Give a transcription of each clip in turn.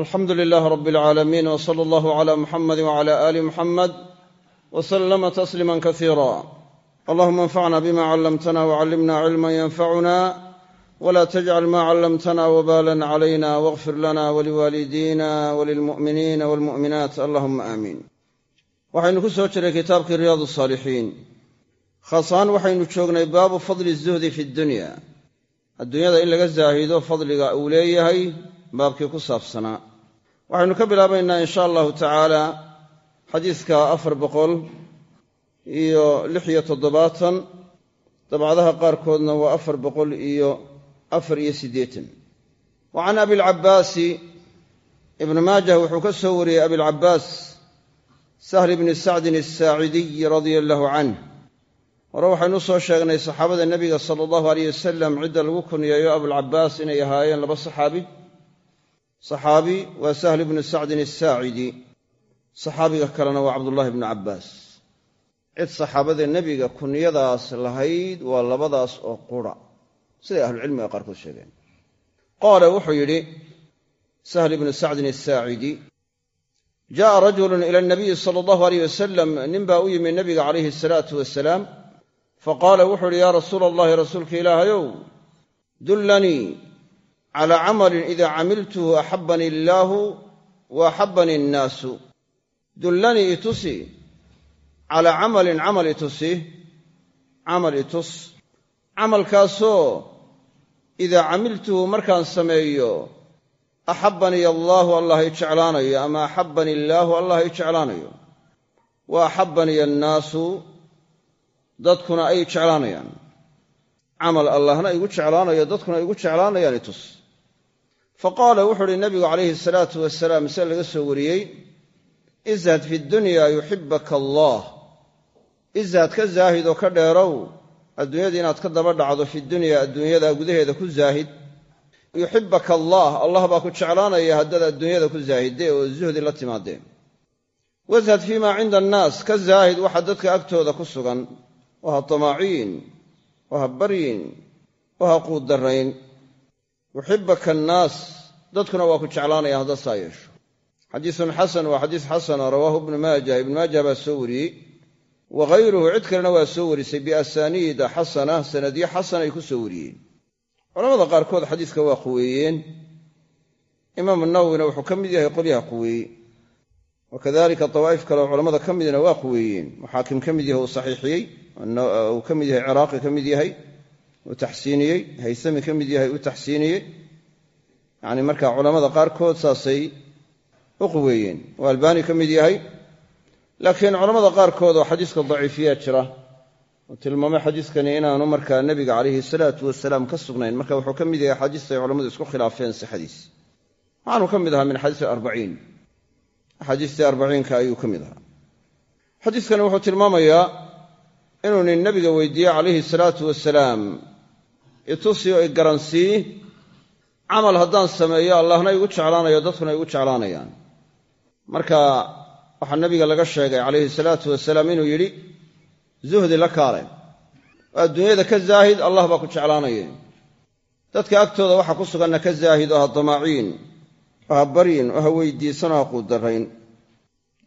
alxamdu lilaah rab alcaalamiin w sala allahu cala muxamadi wcala aali muxamed w slama tasliima kasiira allahuma anfacna bima callamtana wcallimna cilma yanfacuna wla tajcal ma callamtana wbalan calayna wاغfir lana waliwaalidina walilmu'miniina walmu'minaat allahuma aamiin waxaynu ku soo jiray kitaabkii riyaad saalixiin khaasaan waxaynu joognay baabu fadli zuhdi fi dunya. Adduunyada in laga waxaynu ka bilaabaynaa in sha allahu tacaala xadiiska afar boqol iyo lix iyo toddobaatan. Dabcadaha qaarkoodna waa afar boqol iyo afar iyo siddeetan. Wa can abilcabbaasi ibnu maajah wuxuu ka soo wariyey abilcabbaas sahl bni sacdin asaacidiy radia allahu canh hore waxaynu soo sheegnay saxaabada nebiga sala allahu aleyh wasalam cidda lagu kunyeeyo abulcabbaas inay ahaayeen laba saxaabi saxaabi waa sahl ibnu sacdin asaacidi saxaabiga kalena waa cabdullahi bnu cabbaas. Cid saxaabada nebiga kunyadaas lahayd waa labadaas oo qura siday ahlucilmiga qaarkood sheegeen. Qaala wuxuu yidhi sahl ibnu sacdin asaacidi jaءa rajulu ila nabiyi sala allahu aleyh wasalam nin baa u yimi nebiga calayhi asalaatu wasalaam faqaala wuxuu yidhi yaa rasuula allahi rasuulka ilaahayow calaa camalin idaa camiltuhu axabanii illaahu wa axabanii annaasu dullanii itusi calaa camalin camal itusi camal itus camalkaasoo idaa camiltuhu markaan sameeyo axabbanii allaahu allah i jeclaanayo ama axabbanii illaahu allah i jeclaanayo wa axabbanii annaasu dadkuna ay jeclaanayaan camal allahna igu jeclaanayo dadkuna igu jeclaanayaan itus fa qaala wuxuu uhi nabigu calayhi salaatu wasalaam se laga soo wariyey ishad fi dunya yuxibaka allah. Ishad ka zaahid oo ka dheerow adduunyada inaad ka daba dhacdo fi dunya adduunyada gudaheeda ku zaahid. Yuxibaka allah allah baa ku jeclaanaya haddaad adduunyada ku zaahidee oo zuhdi la timaadeen. Washad fii maa cinda annaas ka zaahid waxa dadka agtooda ku sugan. Oo ha tamaaciin oo ha baryin oo ha quuddarayn yuxibaka annaas dadkuna waa ku jeclaanaya haddaad saa yeesho. Xadiisun xasan waa xadiis xasana rawaahu ibnu maajah ibnu maajah baa soo wariyey. Wa hayruhu cid kalena waa soo warisay biasaniida xasana. Sanadyo xasan ay ku soo wariyeen. Culamada qaarkood xadiiska waa quweeyeen. Imaamu nawowina wuxuu ka mid yahay qolyaha quweeye wa kadalika dawaa'if kale oo culamada ka midna waa quweeyeen. Muxaakim ka mid yahay uu saxiixiyey. Uu ka mid yahay ciraaqi ka mid yahay uu taxsiiniyey haysami ka mid yahay uu taxsiiniyey. Yacni marka culamada qaarkood saasay u quweeyeen oo albaani ka mid yahay. Laakiin culamada qaarkood oo xadiiska daciifiyaa jira oo tilmaamay xadiiskani inaanu markaa nebiga calayhi salaatu wasalaam ka sugnayn. Marka wuxuu ka mid yahay axaadiista ay culammadu isku khilaafeen sixadiis waxaanuu ka mid ahaa min xadiisi arbaciin. Axaadiistii arbaciinka ayuu ka mid ahaa. Xadiiskani wuxuu tilmaamayaa inuu nin nebiga weydiiye calayhi salaatu wasalaam itusi oo igaransii camal haddaan sameeyo allahna igu jeclaanayo dadkuna igu jeclaanayaan. Marka waxaa nabiga laga sheegay calayhi salaatu wasalaam inuu yidhi zuhdi la kaale. Oo adduunyada ka zaahid allah baa ku jeclaanaya dadka agtooda waxa ku suganna ka zaahid oo ha damaaciin oo ha baryin oo ha weydiisan oo ha quuddarayn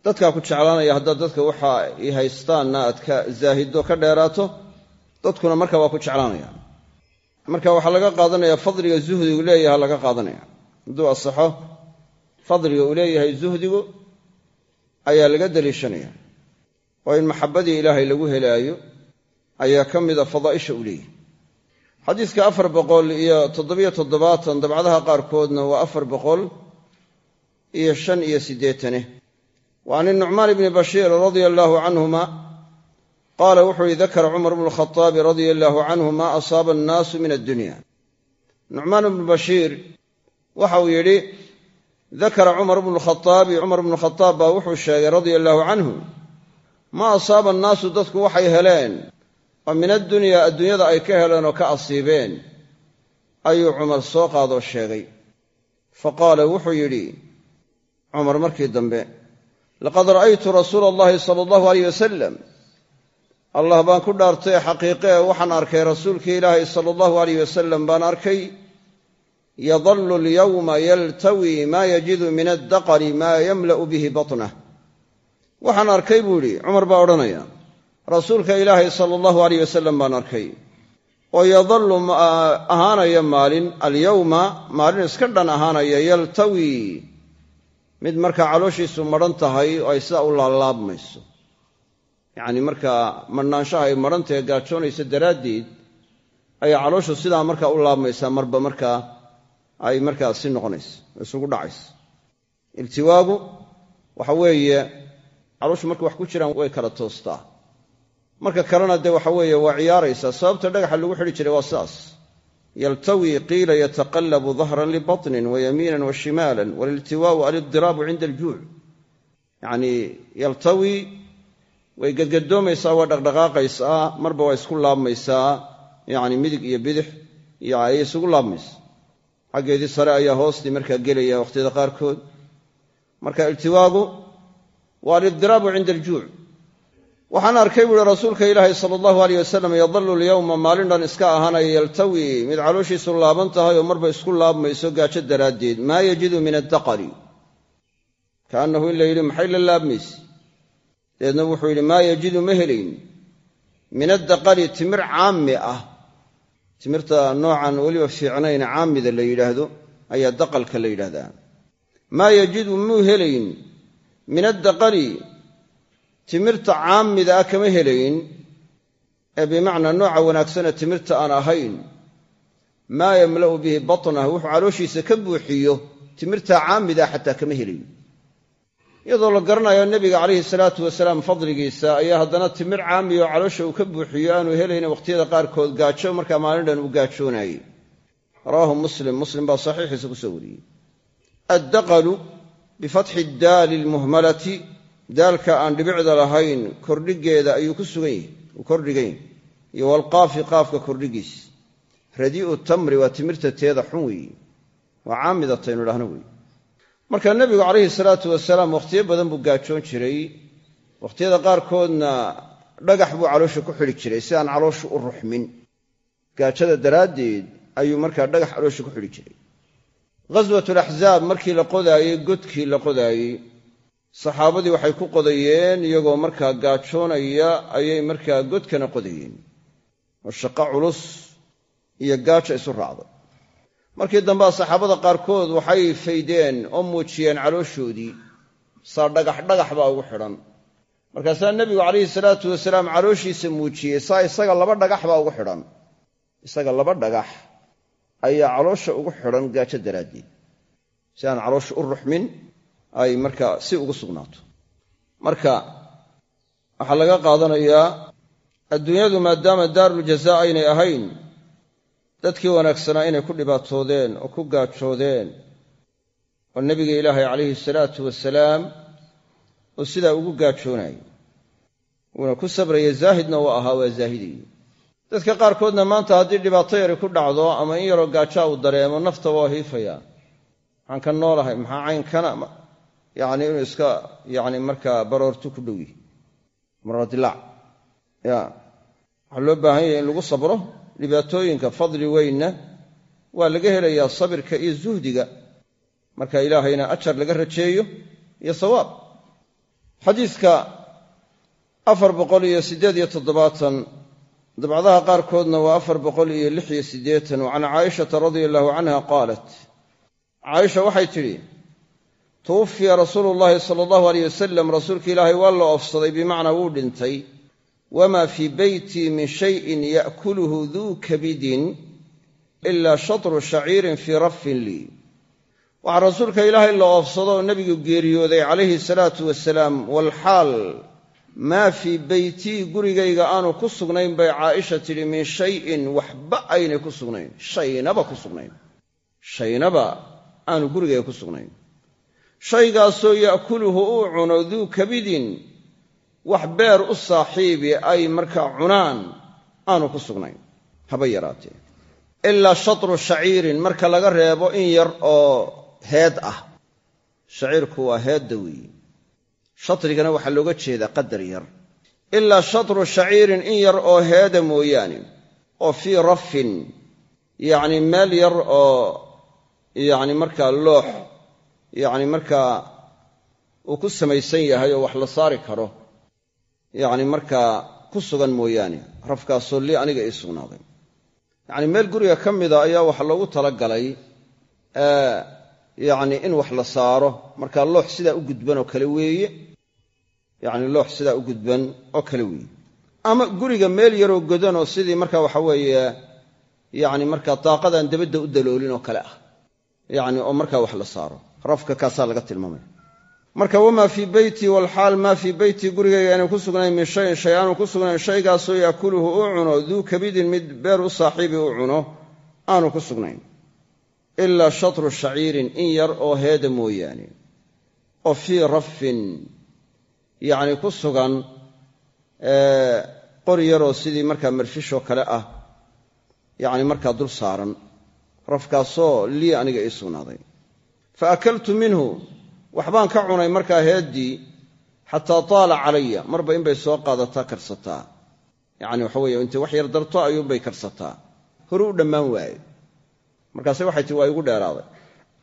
dadkaa ku jeclaanaya haddaad dadka waxa i haystaanna aad ka zaahiddo ka dheeraato dadkuna marka waa ku jeclaanayaan marka waxaa laga qaadanaya fadliga zuhdigu leeyaha laga qaadanaya. Hadduu asaxo fadliga uu leeyahay zuhdigu ayaa laga daliishanaya. Oo in maxabbadii ilaahay lagu helaayo ayaa ka mida fadaa'isha u leeyahy xadiiska afar boqol iyo toddobiyo toddobaatan dabcadaha qaarkoodna waa afar boqol iyo shan iyo siddeetane. Wa can inucmaan ibni bashiir radia allaahu canhuma qaala wuxuu yihi dakara cumar bnu lkhaaabi radia allaahu canhu maa asaaba annaasu min addunya nucmaan ibnu bashiir waxauu yidhi dakara cumar bnu lkhaaabi cumar bnu khadaab baa wuxuu sheegay radia allaahu canhu maa asaaba annaasu dadku waxay heleen oo min addunyaa adduunyada ay ka heleen oo ka asiibeen ayuu cumar soo qaadoo sheegay. Fa qaala wuxuu yidhi cumar markii dambe laqad ra'aytu rasuula allahi sala allahu aleyh wasalam allah baan ku dhaartay xaqiiqe ee waxaan arkay rasuulkii ilaahay sala allahu aleyh wasalam baan arkay yadallu alyawma yaltawi maa yajidu min addaqari maa yamla'u bihi batnah waxaan arkay buu idhi cumar baa odhanaya rasuulka ilaahay sala allahu alayh wasalam baan arkay oo yadallu ahaanaya maalin alyawma maalin iska dhan ahaanaya yaltawi. Mid markaa calooshiisu madhan tahay oo ay sidaa u laalaabmayso yacni markaa madhnaanshaha ay madhantahe gaajoonaysa daraaddeed ayaa calooshu sidaa markaa u laabmaysaa marba markaa ay markaa si noqonaysa isugu dhacaysa. Iltiwaagu waxa weeye calooshu markay wax ku jiraan way kala toostaa. Marka kalena dee waxa weeye waa ciyaaraysaa sababta dhagaxa lagu xidhi jiray waa sidaas yaltawi qiila yataqallabu dahran libatnin wa yamiinan wa shimaalan waliltiwaau aliddiraabu cinda aljuuc. Yacnii yaltawi way gadgadoomaysaa waa dhaqdhaqaaqaysaa marba waa isku laabmaysaa. Yacni midig iyo bidix iyo ayay isugu laabmaysa. Xaggeedii sare ayaa hoostii markaa gelaya wakhtiyada qaarkood. Marka iltiwaagu waa aliddiraabu cinda aljuuc. Waxaan arkay buuhi rasuulka ilaahi sala allahu aleyh wasalam yadallu lyowma maalin dhan iska ahaanaya yaltawi. Mid calooshiisu laaban tahay oo marba isku laabmayso gaajo daraaddeed. Maa yajidu min addaqari. Kaannahu in la yidhi maxay la laabmayse dabeedna wuxuu yidhi maa yajidu ma helayn. Min addaqari timir caami ah. Timirta noocan weliba fiicnayn caamida la yidhaahdo ayaa daqalka la yidhahdaa maa yajidu muu helayn. Min addaqari timirta caamida ah kama helayn. Ee bimacnaa nooca wanaagsane timirta aan ahayn maa yamla'u bihi batnah wuxuu calooshiisa ka buuxiyo timirta caamida xataa kama helayn iyadoo la garanayo nebiga calayhi salaatu wasalaam fadligiisa ayaa haddana timir caamiyo caloosha uu ka buuxiyo aanu helayna wakhtiyada qaarkood gaajo markaa maalin dhan uu gaajoonayey rawaahu muslim. Muslim baa saxiixiisa ku soo wariyey. Addaqalu bifatxi daali lmuhmalati daalka aan dhibicda lahayn kordhigeeda ayuu ku sugan yahy uu kordhigan yahy iyo walqaafi qaafka kordhigiis. Radii'u tamri waa timirta teeda xun weeye waa caamidataynu idhahno weeye marka nebigu calayhi salaatu wasalaam wakhtiyo badan buu gaajoon jiray. Wakhtiyada qaarkoodna dhagax buu caloosha ku xidhi jiray si aan calooshu u ruxmin. Gaajada daraaddeed ayuu markaa dhagax caloosha ku xidhi jiray. Ghaswatulaxzaab markii la qodaayey godkii la qodaayey saxaabadii waxay ku qodayeen iyagoo markaa gaajoonaya ayay markaa godkana qodayeen. Oo shaqo culus iyo gaajo isu raacday markii dambea saxaabada qaarkood waxay faydeen oo muujiyeen calooshoodii saa dhagax dhagax baa ugu xidhan. Markaasaa nebigu calayhi salaatu wasalaam calooshiisa muujiyey saa isaga laba dhagax baa ugu xidhan. Isaga laba dhagax ayaa caloosha ugu xidhan gaajo daraaddeed. Si aan caloosha u ruxmin ay markaa si ugu sugnaato. Marka waxaa laga qaadanayaa adduunyadu maadaama daaruljazaa aynay ahayn dadkii wanaagsanaa inay ku dhibaatoodeen oo ku gaajoodeen oo nebiga ilaahay calayhi salaatu wasalaam uu sidaa ugu gaajoonayay wuuna ku sabraya zaahidna uu ahaa waa zaahidayey dadka qaarkoodna maanta haddii dhibaato yari ku dhacdo ama in yaroo gaajaa uu dareemo nafta waa hiifayaa maxaan ka noolahay maxaa caynkana yacni inuu iska yacni markaa baroortu ku dhow yihi ya waxaa loo baahan yahay in lagu sabro dhibaatooyinka fadli weynna waa laga helayaa sabirka iyo zuhdiga. Marka ilaahayna ajar laga rajeeyo iyo sawaab. Xadiidka afar boqol iyo siddeed iyo toddobaatan dabcadaha qaarkoodna waa afar boqol iyo lix iyo siddeetan. Wa can caayishata radia allahu canha qaalat caaisha waxay tidhi tuwufiya rasuulu llaahi sala allahu aleyh wasalam rasuulka ilaahay waa la oofsaday bimacnaa wuu dhintay wamaa fii beytii min shayin ya'kuluhu duu kabidin ilaa shatru shaciirin fii rafin lii waxaa rasuulka ilaahay la oofsado oo nebigu geeriyooday calayhi salaatu wasalaam walxaal maa fii beytii gurigayga aanu ku sugnayn bay caaisha tidhi min shayin waxba aynay ku sugnayn. Shaynaba ku sugnayn. Shaynaba aanu gurigayga ku sugnayn. Shaygaasoo ya'kuluhu uu cuno duu kabidin wax beer u saaxiibi ay markaa cunaan aanu ku sugnayn. Haba yaraatee. Ilaa shatru shaciirin marka laga reebo in yar oo heed ah. Shaciirku waa heedda weeye shatrigana waxaa looga jeedaa qadar yar. Ilaa shatru shaciirin in yar oo heeda mooyaane oo fii rafin yacnii meel yar oo yacni markaa loox yacni markaa uu ku samaysan yahay oo wax la saari karo yacni markaa ku sugan mooyaane rafkaasoo lii aniga ii sugnaaday. Yacni meel guriga ka mida ayaa waxa loogu talagalay yacni in wax la saaro. Markaa loox sidaa u gudban oo kale weeye. Yacni loox sidaa u gudban oo kale weeye. Ama guriga meel yaroo godan oo sidii marka waxa weeye yacni markaa daaqadaan dabadda u daloolin oo kale ah. Yacni oo markaa wax la saaro. Rafka kaasaa laga tilmaamaya marka wamaa fii beyti walxaal maa fii beyti gurigayga aanay ku sugnayn min shayin shay aanu ku sugnayn shaygaasoo yaakuluhu uu cuno duu kabidin mid beer u saaxiibi u cuno aanu ku sugnayn. Ilaa shatru shaciirin in yar oo heeda mooyaane oo fii rafin yacni ku sugan qori yaroo sidii markaa marfishoo kale ah yacni markaa dul saaran rafkaasoo lii aniga ii sugnaaday. Fa akaltu minhu waxbaan ka cunay markaa heeddii xataa taala calaya. Marba inbay soo qaadataa karsataa. Yacni waxa weeye intay wax yar darto ayuunbay karsataa. Horu u dhammaan waaye markaase waxay tii waa igu dheeraaday.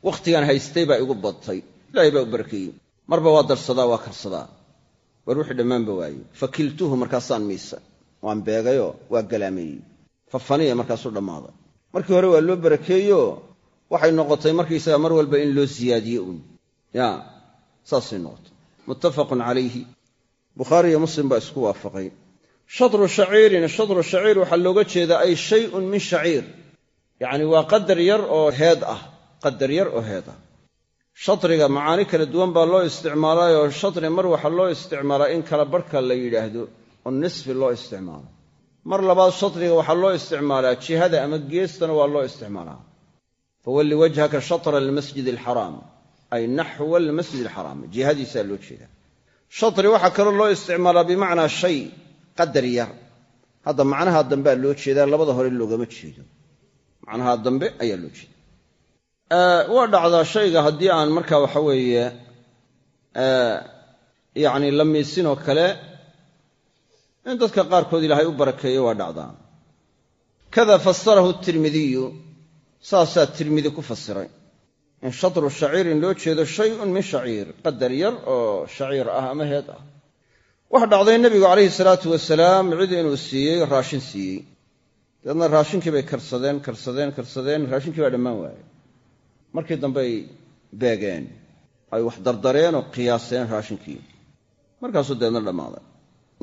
Wakhtigaan haystay baa igu badtay. Ilaahay baa u barakeeyey marba waa darsadaa waa karsadaa. War wixii dhammaanba waaye fakiltuhu markaasaan miisa. Waan beegayoo waa galaameeyey. Fafaniya markaasuu dhammaaday. Markii hore waa loo barakeeyo waxay noqotay markaysaga mar walba in loo siyaadiye uun saasay noqotay. Muttafaqun calayhi. Bukhaari iyo muslim baa isku waafaqay. Shatru shaciirin shatru shaciir waxaa looga jeedaa ay shayun min shaciir. Yacni waa qadar yar oo heed ah qadar yar oo heed ah. Shatriga macaani kala duwan baa loo isticmaalaayoo shatri mar waxaa loo isticmaalaa in kala barhka la yidhaahdo oo nisfi loo isticmaalo. Mar labaad shatriga waxaa loo isticmaalaa jihada ama geestana waa loo isticmaalaa. Fawalli wajhaka shatra almasjid alxaraam ay naxwa almasjid alxaraam jihadiisaa loo jeedaa shatri waxaa kaloo loo isticmaalaa bimacnaa shay qadar yar. Hadda macnaha dambea loo jeedaa labada hore loogama jeedo. Macnaha dambe ayaa loo jeeda. Waa dhacdaa shayga haddii aan markaa waxa weeye yacni la miisinoo kale in dadka qaarkood ilaahay u barakeeyo waa dhacdaa. Kada fasarahu tirmidiyu saasaa tirmidi ku fasiray in shatru shaciirin loo jeedo shayun min shaciir qadar yar oo shaciir ah ama heed ah. Waxa dhacday nebigu calayhi salaatu wasalaam cid inuu siiyey raashin siiyey. Dabeedna raashinkii bay karsadeen karsadeen karsadeen raashinkii baa dhammaan waayey. Markii dambey beegeen ay wax dardareen oo qiyaaseen raashinkii. Markaasuu dabeedna dhammaaday.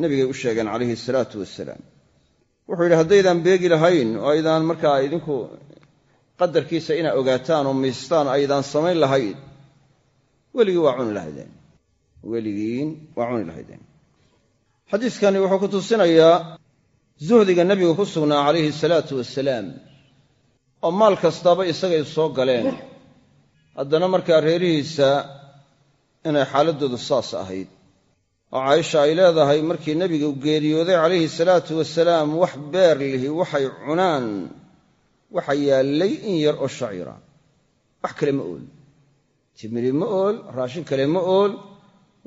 Nebigay u sheegeen calayhi salaatu wasalaam wuxuu yidhi haddaydaan beegi lahayn oo aydaan markaa idinku qadarkiisa inaa ogaataan oo miistaan aydaan samayn lahayn. Weligii waa cuni lahaydeen. Weligiin waa cuni lahaydeen. Xadiiskani wuxuu ku tusinayaa zuhdiga nebigu ku sugnaa calayhi salaatu wasalaam oo maal kastaaba isagay soo galeen. Haddana markaa reerihiisa inay xaaladdoodu saas ahayd. Oo caaisha ay leedahay markii nebigu geeriyooday calayhi salaatu wasalaam wax beer lihi waxay cunaan waxa yaallay in yar oo shaciira. Wax kale ma ool. Timiri ma ool raashin kale ma ool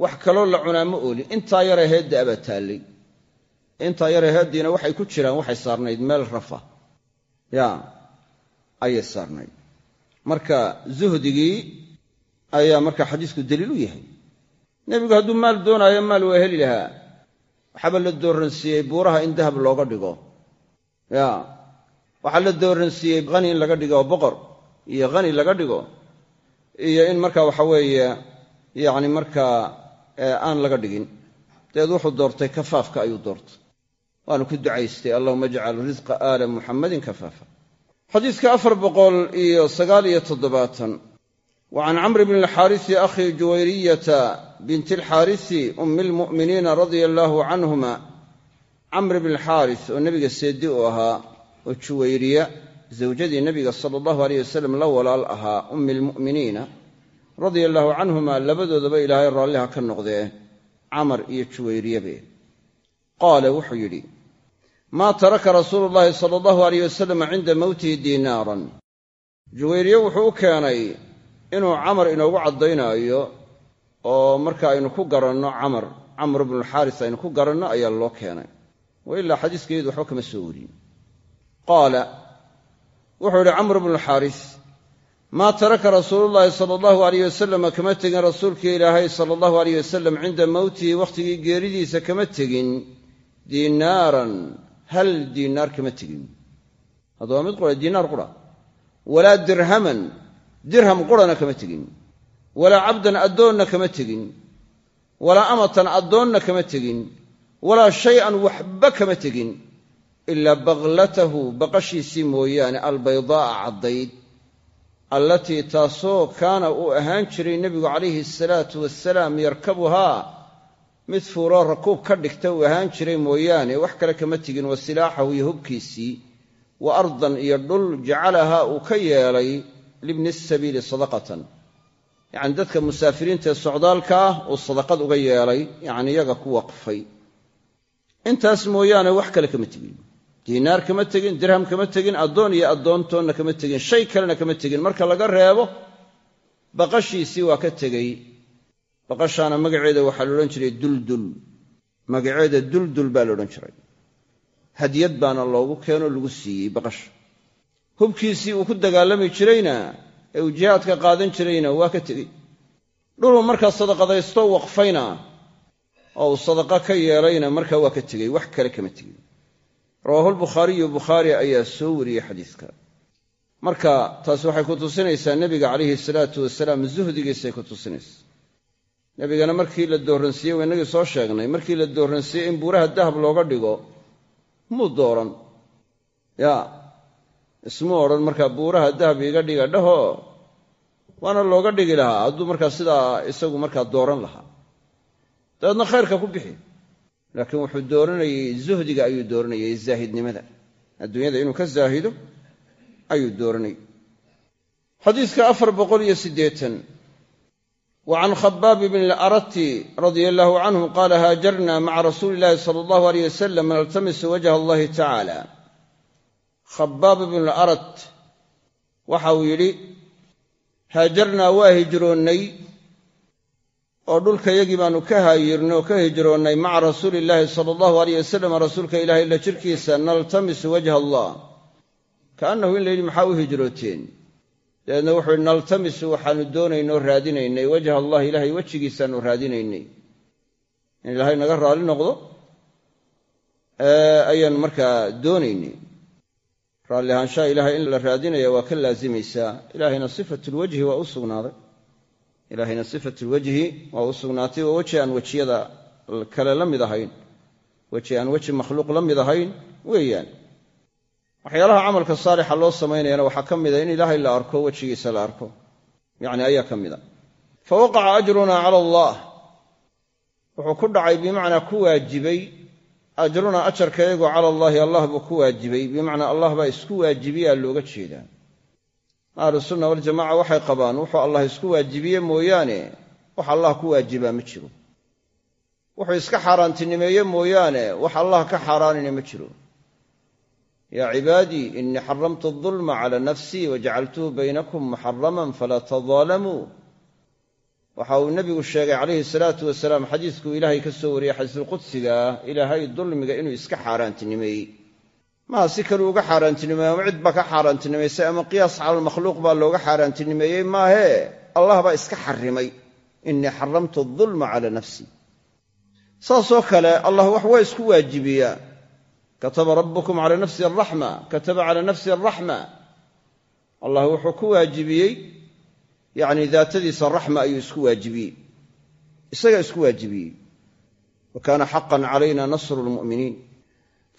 wax kaloo la cunaa ma oolin intaa yare heedda abaa taallay. Intaa yare heeddiina waxay ku jiraan waxay saarnayd meel rafa. Ya ayay saarnayd. Marka zuhdigii ayaa marka xadiisku daliil u yahay. Nebigu hadduu maal doonaayo maal waa heli lahaa. Waxaaba la dooransiiyey buuraha in dahab looga dhigo. Ya waxaa la dooransiiyey hani in laga dhigo boqor iyo hani laga dhigo iyo in marka waxa weeye yacni markaa aan laga dhigin. Dabeed wuxuu doortay kafaafka ayuu doortay. Waanu ku ducaystay allahuma ajcal risqa aala muxammadin kafaafa. Xadiiska afar boqol iyo sagaal iyo toddobaatan. Wa can camri bni alxaarisi akhi juwayriyata binti alxaarisi ummi lmu'miniina radia allaahu canhuma. Camri bni alxaaris oo nebiga oo juwayriya zawjadii nebiga sala allahu aleyh wasalam la walaal ahaa ummi lmu'miniina radia allaahu canhuma labadoodaba ilaahay raalliha ka noqdee camar iyo juwayriyabe qaala wuxuu yidhi maa taraka rasuulu llaahi sala allahu aleyh wasalam cinda mowtihi diinaaran juwayriye wuxuu u keenay inuu camar inoogu caddaynaayo oo marka aynu ku garanno camar camr bnulxaaris aynu ku garanno ayaa loo keenay. Wa ilaa xadiiskayadu waxba kama soo weriyin qaala wuxuu yidhi camr bnulxaaris maa taraka rasuulullaahi sala allahu alayh wasalama kama tegin rasuulkii ilaahay sala allahu alayh wasalam cinda mowtihi wakhtigii geeridiisa kama tegin? Diinaaran hal diinaar kama tegin. Hadda waa mid qura diinaar qura. Walaa dirhaman dirham qurana kama tegin. Walaa cabdan addoonna kama tegin. Walaa amatan addoonna kama tegin. Walaa shay-an waxba kama tegin ilaa baklatahu baqashiisii mooyaane albaydaa'a caddayd allatii taasoo kaana uu ahaan jiray nebigu calayhi asalaatu wasalaam yarkabuhaa mid fuuloo rakuub ka dhigta uu ahaan jiray mooyaane wax kale kama tegin wa silaaxahu iyo hubkiisii wa ardan iyo dhul jacalahaa uu ka yeelay libni sabiili sadaqatan. Yacni dadka musaafiriinta ee socdaalka ah uu sadaqad uga yeelay yacni iyaga ku waqfay. Intaas mooyaane wax kale kama tegin diinaar kama tegin dirham kama tegin addoon iyo addoontoonna kama tegin shay kalena kama tegin. Marka laga reebo baqashiisii waa ka tegey. Baqashaana magaceeda waxaa la odhan jiray duldul. Magaceeda duldul baa la odhan jiray. Hadyad baana loogu keenoo lagu siiyey baqasha hubkiisii uu ku dagaalami jirayna ee uu jihaadka qaadan jirayna waa ka tegey. Dhuluu markaa sadaqadaysto waqfayna oo uu sadaqa ka yeelayna markaa waa ka tegey. Wax kale kama tegin rawaahu lbukhaariyu bukhaari ayaa soo wariyey xadiidka marka taasi waxay ku tusinaysaa nebiga calayhi salaatu wasalaam zuhdigiisay ku tusinaysaa. Nebigana markii la dooransiiyey waa innagii soo sheegnay markii la dooransiiyey in buuraha dahab looga dhigo muu dooran. Ya ismuu odhan markaa buuraha dahab iga dhiga dhaho waana looga dhigi lahaa. Hadduu markaa sidaa isagu markaa dooran lahaa. Dabeedna khayrka ku bixi laakiin wuxuu dooranayey zuhdiga ayuu dooranayay zaahidnimada. Adduunyada inuu ka zaahido ayuu dooranayay. Xadiidka afar boqol iyo siddeetan. Wa can khabaab bni larati radia allahu canhu qaala haajarna maca rasuuli illahi sala allahu aleyh wasalam naltamisu wajha allahi tacaala khabaab ibnu larat waxa uu yidhi haajarnaa waa hijroonnay oo dhulkayagii baannu ka haayirnay oo ka hijroonnay maca rasuuli illaahi sala allahu aleyh wasalam rasuulka ilahay la jirkiisa naltamisu wajha allah. Kaannahu in la yidhi maxaa u hijrooteen? Dabeedna wuxuu yidhi naltamisu waxaannu doonaynoo raadinaynay. Wajha allah ilaahay wejigiisaannu raadinaynay. In ilaahay naga raalli noqdo ayaannu markaa doonaynay. Raalli ilaahay in la raadinaya waa ka laasimaysaa. Ilaahayna sifatulwajhi waa u sugnaaday ilaahayna sifatulwajhi waa u sugnaatay waa weji aan wejiyada kale la mid ahayn. Weji aan weji makhluuq la mid ahayn weeyaan. Waxyaalaha camalka saalixa loo samaynayana waxaa ka mida in ilaahay la arko wejigiisa la arko. Yacni ayaa ka mida fa waqaca ajrunaa cala allah. Wuxuu ku dhacay bimacnaa ku waajibay. Ajrunaa ajarkayagu cala allaahi allah buu ku waajibay. Bimacnaa allah baa isku waajibiyaa looga jeedaa ahlusunna waljamaca waxay qabaan wuxuu allah isku waajibiye mooyaane wax allah ku waajibaa ma jiro. Wuxuu iska xaaraantinimeeye mooyaane wax allah ka xaaraanina ma jiro. Yaa cibaadii inii xaramtu adulma cala nafsii wajacaltuhu baynakum muxaraman falaa tadaalamuu waxa uu nebigu sheegay calayhi salaatu wasalaam xadiiskuu ilaahay ka soo wariyey xadiisulqudsiga ah ilaahay dulmiga inuu iska xaaraantinimeeyey maha si kaluu uga xaaraantinimeeye ama cid baa ka xaaraantinimaysay ama qiyaas cala almakhluuq baa looga xaaraantinimeeyey maahee allah baa iska xarimay inii xaramtu adulma cala nafsii saasoo kale allah wax waa isku waajibiyaa. Kataba rabbukum cala nafsi araxma kataba cala nafsi araxma allah wuxuu ku waajibiyey yacni daatadiisa raxma ayuu isku waajibiyey. Isagaa isku waajibiyey. Wa kaana xaqan calayna nasru lmu'miniin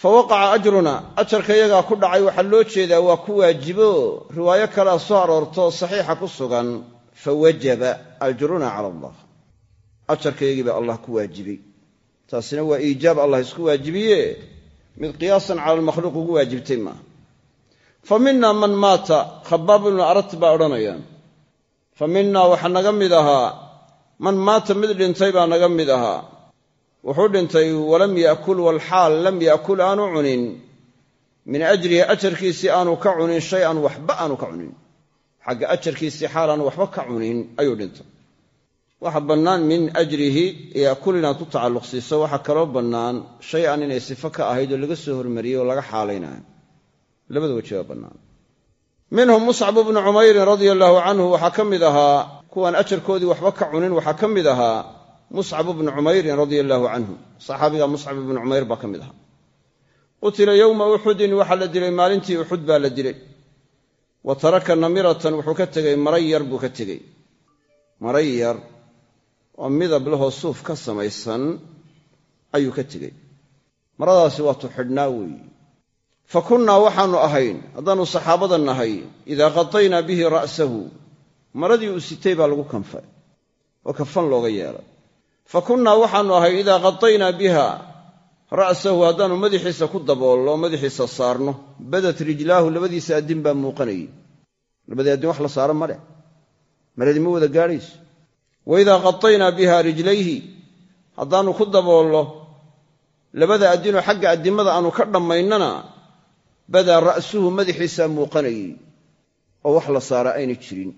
fa waqaca ajruna ajarka yagaa ku dhacay waxaa loo jeedaa waa ku waajibo riwaayo kalea soo aroortoo saxiixa ku sugan fa wajaba ajruna cala allah ajarkayagii baa allah ku waajibay taasina waa iijaab allah isku waajibiye mid qiyaasan cala almakhluuq ugu waajibtay maaha fa mina man maata khabaab ibnu arat baa odhanaya fa minaa waxaa naga mid ahaa man maata mid dhintay baa naga mid ahaa wuxuu dhintay walam yaakul walxaal lam yaakul aanu cunin. Min ajrihi ajarkiisii aanu ka cunin shay an waxba aanu ka cunin. Xagga ajarkiisii xaal aanu waxba ka cunin ayuu dhintay. Waxa bannaan min ajrihi yaakul inaad ku tacalluq siiso waxaa kaloo bannaan shay an inay sifo ka ahayd oo laga soo hormariyey oo laga xaalaynayo labada weji waa bannaan. Minhum muscab bnu cumayrin radia allaahu canhu waxaa ka mid ahaa kuwaan ajarkoodii waxba ka cunin waxaa ka mid ahaa muscab bnu cumayrin radia allaahu canhu saxaabiga muscab ibnu cumayr baa ka mid ahaa. Qutila yowma uxudin waxaa la dilay maalintii uxud baa la dilay. Wa taraka namiratan wuxuu ka tegey maray yar buu ka tegey maray yar oo midab lahoo suuf ka samaysan ayuu ka tegey maradaasi waa tu xidhnaa weeye fa kunnaa waxaannu ahayn haddaannu saxaabada nahay idaa qadaynaa bihi ra'sahu. Maradii uu sitay baa lagu kanfay oo kafan looga yeelay fa kunnaa waxaannu ahayn idaa qadaynaa biha ra'sahu haddaannu madaxiisa ku daboollo oo madaxiisa saarno badat rijlaahu labadiisa addin baa muuqanayay. Labadii addin wax la saaro ma leh. Maradii ma wada gaadhayso. Wa idaa qadaynaa biha rijlayhi haddaannu ku daboollo labada addinoo xagga addimada aanu ka dhammaynana badaa ra'suhu madaxiisaa muuqanayey oo wax la saara ayna jirin.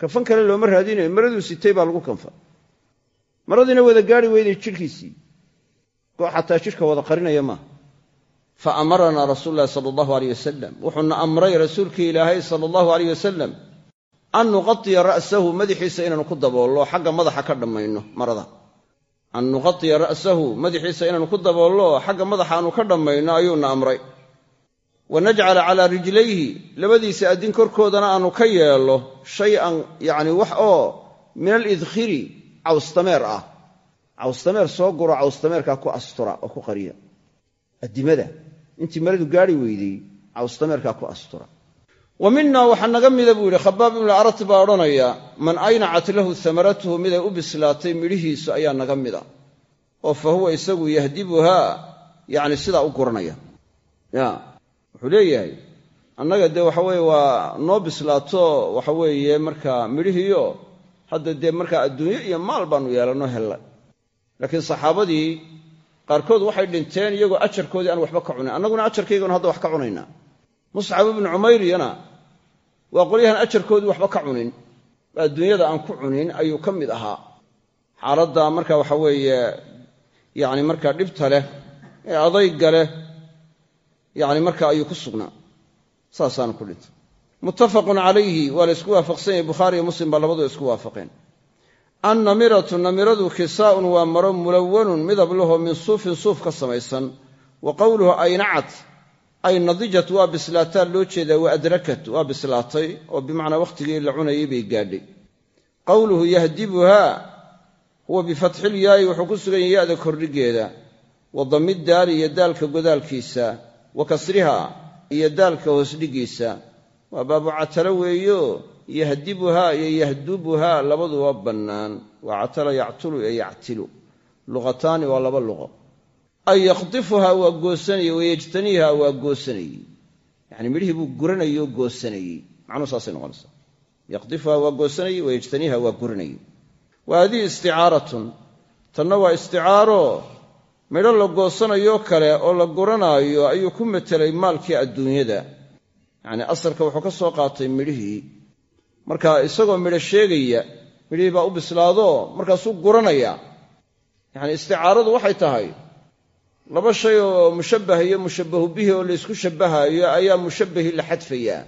Kafan kale looma raadinayo maraduu sitay baa lagu kanfa maradiina wada gaari weyday jidhkiisii goo xataa jidhka wada qarinaya maaha fa amaranaa rasuulu sala allahu aleyh wasalam wuxuuna amray rasuulkii ilaahay sala allahu aleyh wasalam an nuqatiya ra'sahu madaxiisa inaanu ku daboollo xagga madaxa ka dhammayno marada. An nuqatiya ra'sahu madaxiisa inaanu ku daboollo xagga madaxa aanu ka dhammayno ayuuna amray. Wa najcala calaa rijlayhi labadiisa addin korkoodana aanu ka yeello shay-an yacni wax oo min alidkhiri cawstameer ah. Cawstameer soo guro cawstameerkaa ku astura oo ku qariya. Addimada intii maradu gaari weydey cawstameerkaa ku astura. Wa minaa waxaa naga khabaab ibnu arat baa odhanaya man aynacat lahu hamaratuhu miday u bislaatay midhihiisu ayaa naga mida. Oo fa huwa isagu yahdibuhaa yacni sidaa u guranaya. Ya wuxuu leeyahay annaga dee waxa weeye waa noo bislaato waxa weeye markaa midhihiiyo hadda dee markaa adduunyo iyo maal baanu yeelanno hella. Laakiin saxaabadii qaarkood waxay dhinteen iyagoo ajarkoodii aan waxba ka cunayn. Annaguna ajarkayganu hadda wax ka cunaynaa muscab ibnu cumayriyana waa qolyahan ajarkoodii waxba ka cunin. Adduunyada aan ku cunin ayuu ka mid ahaa. Xaaladda marka waxa weeye yacni markaa dhibta leh ee adayga leh yacni marka ayuu ku sugnaa. Saasaana ku dhintay muttafaqun calayhi waa la isku waafaqsan yahay. Bukhaari iyo muslim baa labadu isku waafaqeen. Annamiratu namiradu kisaa'un waa maro mulawanun midab lahoo min suufin suuf ka samaysan. Wa qowluhu aynacat ay nadijat waa bislaataa loo jeedaa wa adrakat waa bislaatay oo bimacnaa wakhtigii la cunayay bay gaadhay. Qowluhu yahdibuhaa huwa bifatxilyaayi wuxuu ku sugan yahay ya-da kordhigeeda. Wa damidaali iyo daalka godaalkiisa wa kasriha iyo daalka hoosdhigiisa waa baabu catalo weeyo yahdibuhaa iyo yahdubuhaa labaduba bannaan. Waa catala yactulu ee yactilu. Luqataani waa laba luqo. Ay yakhdifuhaa waa goosanayey wayajtaniiha waa goosanayey yacni midhihii buu guranayey oo goosanayey macnuhu saasay noqonaysaa. Yakhdifuhaa waa goosanayey wayajtaniiha waa guranayey wa haadihi isticaaratun tanna waa isticaaro midho la goosanayoo kale oo la guranaayo ayuu ku metelay maalkii adduunyada yacni asalka wuxuu ka soo qaatay midhihii. Marka isagoo midho sheegaya midhihii baa u bislaado markaasuu guranaya. Yacni isticaaradu waxay tahay laba shay oo mushabbah iyo mushabbahu bihi oo laysku shabbahaayo ayaa mushabbahii la xadfayaa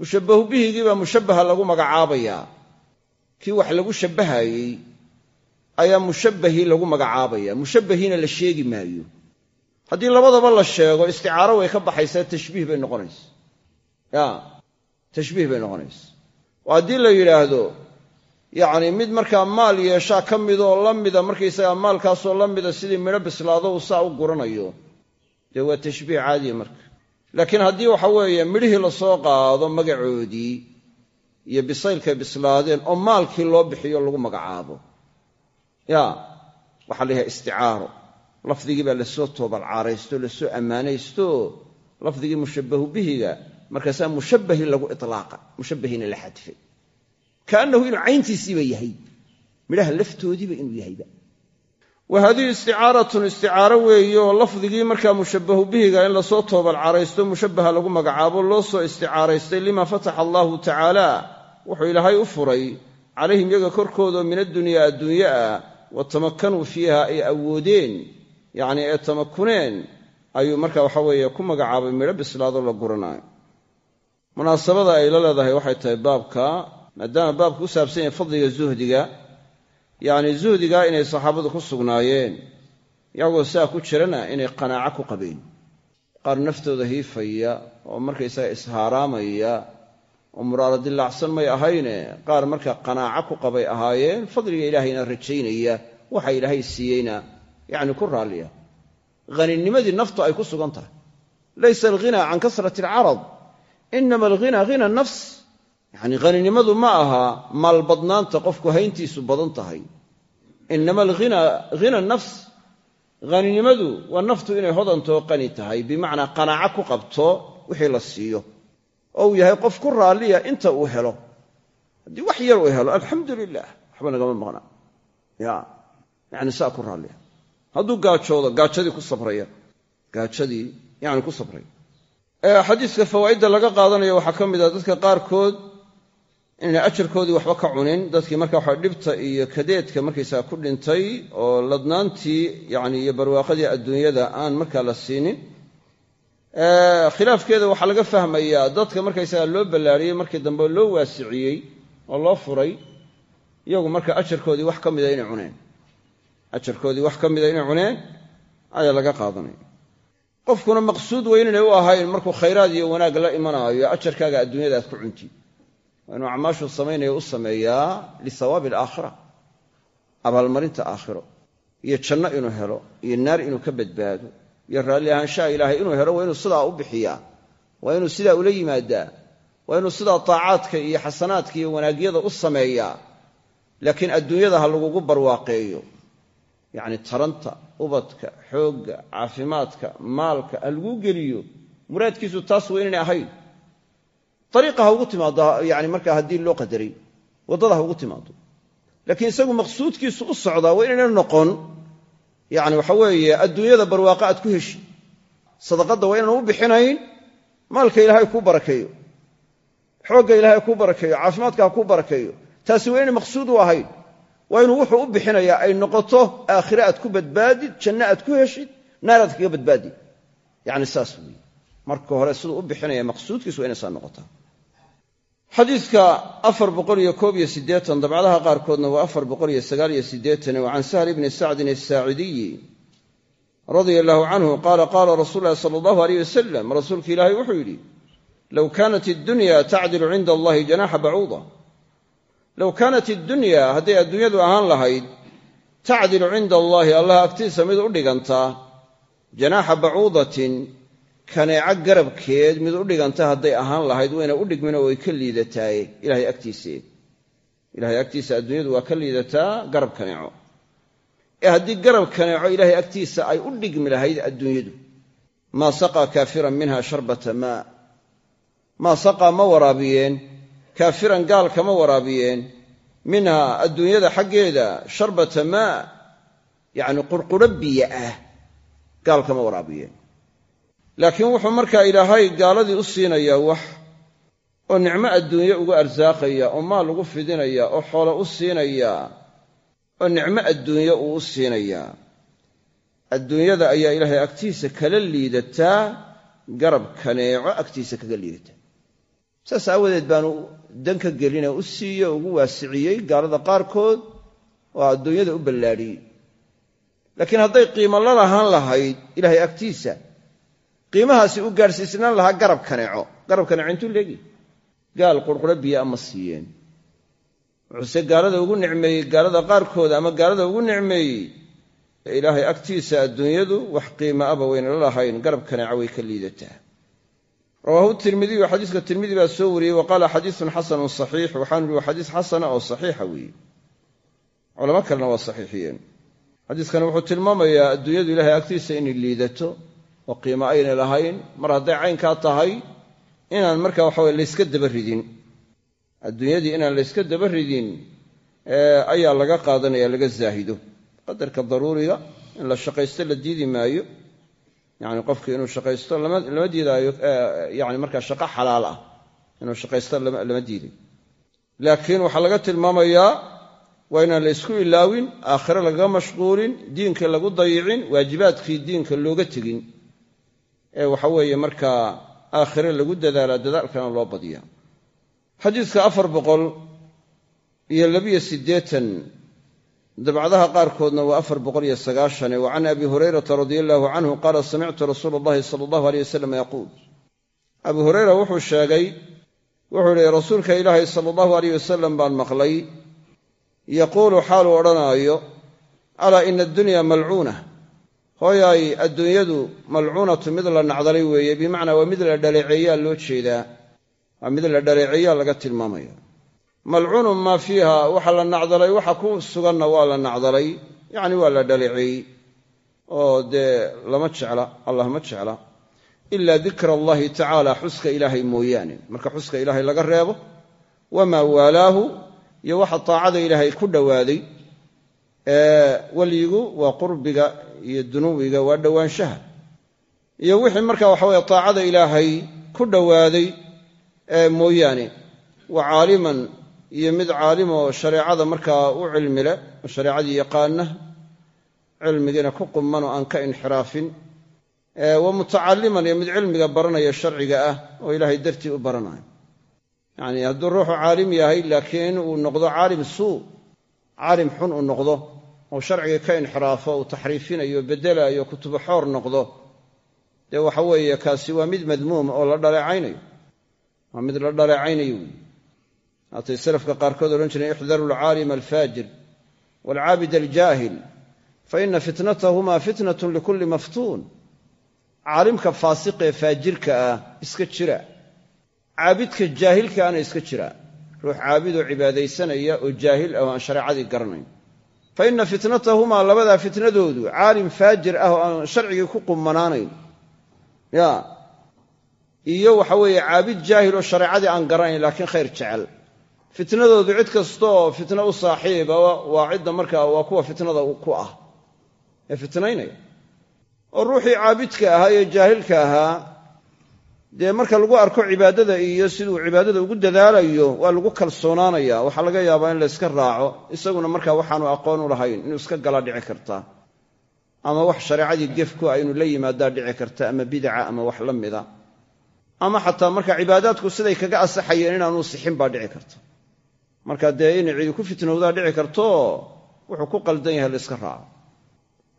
mushabbahu bihigiibaa mushabbaha lagu magacaabayaa kii wax lagu shabbahaayey ayaa mushabbahii lagu magacaabaya. Mushabbahiina la sheegi maayo. Haddii labadaba la sheego isticaaro way ka baxaysaa tashbiih bay noqonaysa ya tashbiih bay noqonaysa oo haddii la yidhaahdo yacni mid markaa maal yeeshaa ka midoo la mida markaysagaa maalkaasoo la mida sidii midho bislaado uu saa u guranayo. Dee waa tashbiih caadiya marka. Laakiin haddii waxa weeye midhihii la soo qaado magacoodii iyo bisaylkay bislaadeen oo maalkii loo bixiyo lagu magacaabo. Ya waxaa la yidhaha isticaaro. Lafdigii baa la soo toobalcaaraysto la soo ammaanaysto. Lafdigii mushabbahu bihiga markaasaa mushabbahii lagu itlaaqa mushabbahiina la xadfay. Kaannahu inuu cayntiisiiba yahay. Midhaha laftoodiiba inuu yahayba. Wa isticaaratun isticaaro weeye oo lafdigii markaa mushabbahu bihiga in la soo toobalcaaraysto mushabbaha lagu magacaabo loo soo isticaaraystay lima fataxa allaahu tacaala. Wuxuu ilaahay u furay calayhim yaga korkoodao min addunyaa adduunye ah wa tamakanuu fiiha ay awoodeen yacnii ee tamakuneen. Ayuu marka waxa weeye ku magacaabay midho bislaado la guranaayo munaasabada ay la leedahay waxay tahay baabka maadaama baabka ku saabsan yahay fadliga zuhdiga. Yacni zuhdiga inay saxaabadu ku sugnaayeen iyagoo sidaa ku jirana inay qanaaco ku qabeen. Qaar naftooda hiifaya oo markaysaga ishaaraamaya oo muraaro dilaacsan may ahayne qaar markaa qanaaco ku qabay ahaayeen fadliga ilaahayna rajaynaya waxa ilaahay siiyeyna yacni ku raalliya haninimadii naftu ay ku sugan tahay. Laysa alghina can kasrati alcarad inama alghina hina nafs yacni haninimadu ma aha maalbadnaanta qofku hayntiisu badan tahay inama alghina hina nafs haninimadu waa naftu inay hodantoo qani tahay bimacnaa qanaaco ku qabto wixii la siiyo oo uu yahay qof ku raalliya inta uu helo haddii wax yar uu helo alxamdu lilah waxba nagama ya yani saa ku raalliya hadduu gaajoodo gaajadii ku sabraya gaajadii yani ku sabraya xadiiska fawaa'idda laga qaadanayo waxaa ka mid ah dadka qaarkood inay ajarkoodii waxba ka cunin dadkii marka waxa dhibta iyo kadeedka markaysaga ku dhintay oo ladnaantii yani iyo barwaaqadii adduunyada aan markaa la siinin. Khilaafkeeda waxaa laga fahmayaa dadka markaysaga loo ballaariyey markii dambe loo waasiciyey oo loo furay iyagu marka ajarkoodii wax ka mida inay cuneen. Ajarkoodii wax ka mida inay cuneen ayaa laga qaadanaya qofkuna maqsuud weyn inay u ahayn markuu khayraad iyo wanaag la imanaayo ajarkaaga adduunyada aad ku cuntid waa inuu acmaashuu samaynayo u sameeyaa lisawaabi alaakhira abaalmarinta aakhiro iyo janno inuu helo iyo naar inuu ka badbaado iyo raalli ahaanshaha ilaahay inuu helo waa inuu sidaa u bixiyaa waa inuu sidaa ula yimaadaa waa inuu sidaa taacaadka iyo xasanaadka iyo wanaagyada u sameeyaa. Laakiin adduunyada ha lagugu barwaaqeeyo yacni taranta ubadka xoogga caafimaadka maalka ha laguu geliyo muraadkiisu taas waa inaynay ahayn. Ariiqa ha ugu timaado yani markaa haddii loo qadaray waddada ha ugu timaado laakiin isagu maqsuudkiisu u socdaa waa inayna noqon yani waxa weeye adduunyada barwaaqa aad ku heshi sadaqadda waa inaan u bixinayn maalka ilaahay kuu barakeeyo. Xoogga ilaahay kuu barakeeyo caafimaadka ha barakeeyo. Taasi waa maqsuud u ahayn waa inuu wuxuu u bixinayaa ay noqoto aakhire aad ku badbaadid janno aad ku heshid naar aad kaga badbaadid yani saas weeye. Marka hore siduu u bixinaya maqsuudkiisu waa inaysaa noqotaa. Xadiidka afar boqoliyo koob iyo siddeetan dabcadaha qaarkoodna waa afar boqoliyo sagaaliyo siddeetan wa can sahl bni sacdin asaacidiyi radia allahu canhu qaala qaala rasuulu llahi sala allahu aleyh wasalam rasuulka ilaahay wuxuu yidhi low kaanat iddunya low kaanat iddunya hadday adduunyadu ahaan lahayd tacdilu cinda allaahi allah agtiisa mid u dhigantaa janaaxa bacuudatin kaneeco garabkeed mid u dhiganta hadday ahaan lahayd wayna u dhigmin oo way ka liidataaye ilahay agtiisee. Ilahay agtiisa adduunyadu waa ka liidataa garab kaneeco. Ee haddii garab kaneeco ilaahay agtiisa ay u dhigmi lahayd adduunyadu. Maa saqaa kaafiran minha sharbata maa. Maa saqaa ma waraabiyeen kaafiran gaal kama waraabiyeen. Minhaa adduunyada xaggeeda sharbata maa yacni qurquro biyo ah gaal kama waraabiyeen. Laakiin wuxuu markaa ilaahay gaaladii u siinayaa wax oo nicmo adduunye ugu arsaaqaya oo maal ugu fidinaya oo xoolo u siinayaa oo nicmo adduunye uu u siinayaa. Adduunyada ayaa ilaahay agtiisa kala liidataa garab kaneeco agtiisa kaga liidataa saas aawadeed baanu dan ka geline u siiye ugu waasiciyey gaalada qaarkood oo adduunyada u ballaadhiyey laakiin hadday qiimo la lahaan lahayd ilaahay agtiisa qiimahaasi u gaadhsiisnaan lahaa garab kaneeco. Garab kaneeco intuu leegi. Gaal qurquro biyo ama siiyeen. Wuxuuse gaalada ugu nicmeeyey gaalada qaarkooda ama gaalada ugu nicmeeyey. Ilaahay agtiisa adduunyadu wax qiimo aba wayna la lahayn garab kaneeco way ka liidataa rawaahu tirmidiyu xadiiska tirmidi baa soo wariyey wa qaala xadiisun xasanun saxiix waxaanu ihi waa xadiis xasana oo saxiixa weeye. Culamo kalena waa saxiixiyeen. Xadiiskani wuxuu tilmaamayaa adduunyadu ilaahay agtiisa inay liidato oo qiimo aynay lahayn mar hadday caynkaa tahay inaan marka waxaweye layska daba ridin. Adduunyadii inaan layska daba ridin ayaa laga qaadanaya laga zaahido. Qadarka daruuriga in la shaqaysto maayo yani qofki inuu shaqaysto lama diidaayo yani markaa shaqo xalaal ah. Inuu shaqaysto lama diiday laakiin waxaa laga tilmaamayaa waa inaan la ysku ilaawin aakhire lagaga mashquulin diinka lagu dayicin waajibaadkii diinka looga tegin. Ee waxa weeye markaa aakhire lagu dadaalaa dadaalkana loo badiyaa. Xadiidka afar boqol iyo labiyo siddeetan dabcadaha qaarkoodna waa afar boqol iyo sagaashane wa can abi hurayrata radia allahu canhu qaala samictu rasuula allahi sala allahu aleyh wasalam yaquul. Abu hureyra wuxuu sheegay wuxuu yihi rasuulka ilaahay sala allahu aleyh wasalam baan maqlay. Yaquulu xaaluu odhanaayo alaa ina addunya malcuuna hooyaay adduunyadu malcuunatu mid la nacdalay weeye bimacnaa waa mid la dhaleeceeyaa loo jeedaa. Waa mid la dhaleeceeyaa laga tilmaamaya malcuunun maa fiiha waxa la nacdalay waxa ku suganna waa la nacdalay. Yacni waa la dhaleeceeyey oo dee lama jecla allah ma jecla. Ila dikra allahi tacaala xuska ilaahay mooyaane. Marka xuska ilaahay laga reebo wamaa waalaahu iyo waxa taacada ilaahay ku dhowaaday walyigu waa qurbiga iyo dunuwiga waa dhowaanshaha. Iyo wixii marka waxaweye taacada ilaahay ku iyo mid caalim oo shareecada markaa u cilmi leh oo shareecadii yaqaana cilmigiina ku quman oo aan ka inxiraafin wa mutacalliman iyo mid cilmiga baranaya sharciga ah oo ilaahay dartii u baranayo. Yacni hadduu ruuxu caalim yahay laakiin uu noqdo caalim suu caalim xun uu noqdo oo sharciga ka inxiraafo uu taxriifinayo beddelaayo kutubo xoor noqdo dee waxa weeye kaasi waa mid madmuum oo la dhaleecaynayo. Waa mid la dhaleecaynayo wey haatay salafka qaarkood odhan jireen ixdaru alcaalima alfaajir waalcaabid aljaahil fa ina fitnatahuma fitnatun likulli maftuun caalimka faasiqee faajirka ah iska jira caabidka jaahilkaana iska jira ruux caabidoo cibaadaysanaya oo jaahil ah oo aan shareecadii garanayn fa inna fitnatahumaa labadaa fitnadoodu caalim faajir ah oo aan sharcigii ku qumanaanayn ya iyo aan garanayn laakiin jecel fitnadoodu cid kasta oo fitno u saaxiiba waa cidda markaa waa kuwa fitnada ku ah ee fitnaynaya oo ruuxii caabidka ahaa ee jaahilka ahaa dee marka lagu arko cibaadada iyo siduu cibaadada ugu dadaalayo waa lagu kalsoonaanaya waxaa laga yaabaa in la yska raaco isaguna markaa waxaanu aqoon u lahayn inuu iska gala dhici kartaa ama wax shareecadii gefku ah inuu la yimaadaa dhici karta ama bidaca ama wax la mida. Ama xataa marka cibaadaadku siday kaga asaxayeen inaanu sixin baa dhici karta marka dee inay cidi ku fitnowdaa dhici karto wuxuu ku qaldan yahay la yska raaco.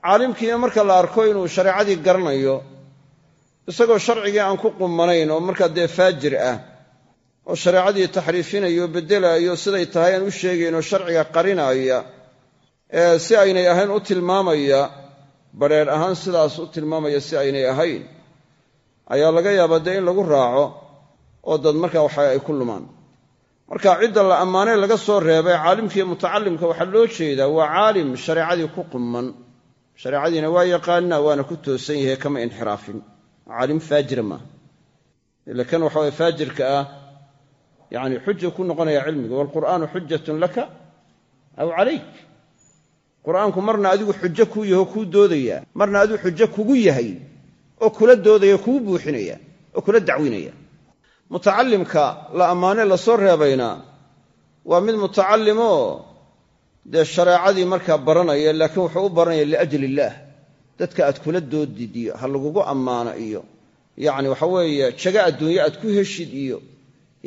Caalimkiina marka la arko inuu shareecadii garanayo isagoo sharcigii aan ku qumanayn oo markaa dee faajir ah oo shareecadii taxriifinayo beddelaayo siday tahay aan u sheegayn oo sharciga qarinaaya ee si aynay ahayn u tilmaamaya badheer ahaan sidaas u tilmaamaya si aynay ahayn ayaa laga yaabaa dee in lagu raaco oo dad markaa waxa ay ku lumaan marka cidda la ammaanay laga soo reebay caalimkiiyo mutacallimka waxaa loo jeedaa waa caalim shareecadii ku qumman. Shareecadiina waa yaqaanaa waana ku toosan yahay kama inxiraafin. Caalim faajira maaha ila kan waxa waye faajirka ah yani xuja ku noqonaya cilmiga waalqur'aanu xujatun laka aw calayk. Qur'aanku marna adigu xujo kuu yaho kuu doodaya marna adigu xujo kugu yahay oo kula doodaya kugu buuxinaya oo kula dacwinaya mutacallimka la ammaane la soo reebayna waa mid mutacallimoo dee shareecadii markaa baranaya laakiin wuxuu u baranaya liajli illaah dadka aad kula doodid iyo ha lagugu ammaano iyo yacni waxa weeye jago adduunye aad ku heshid iyo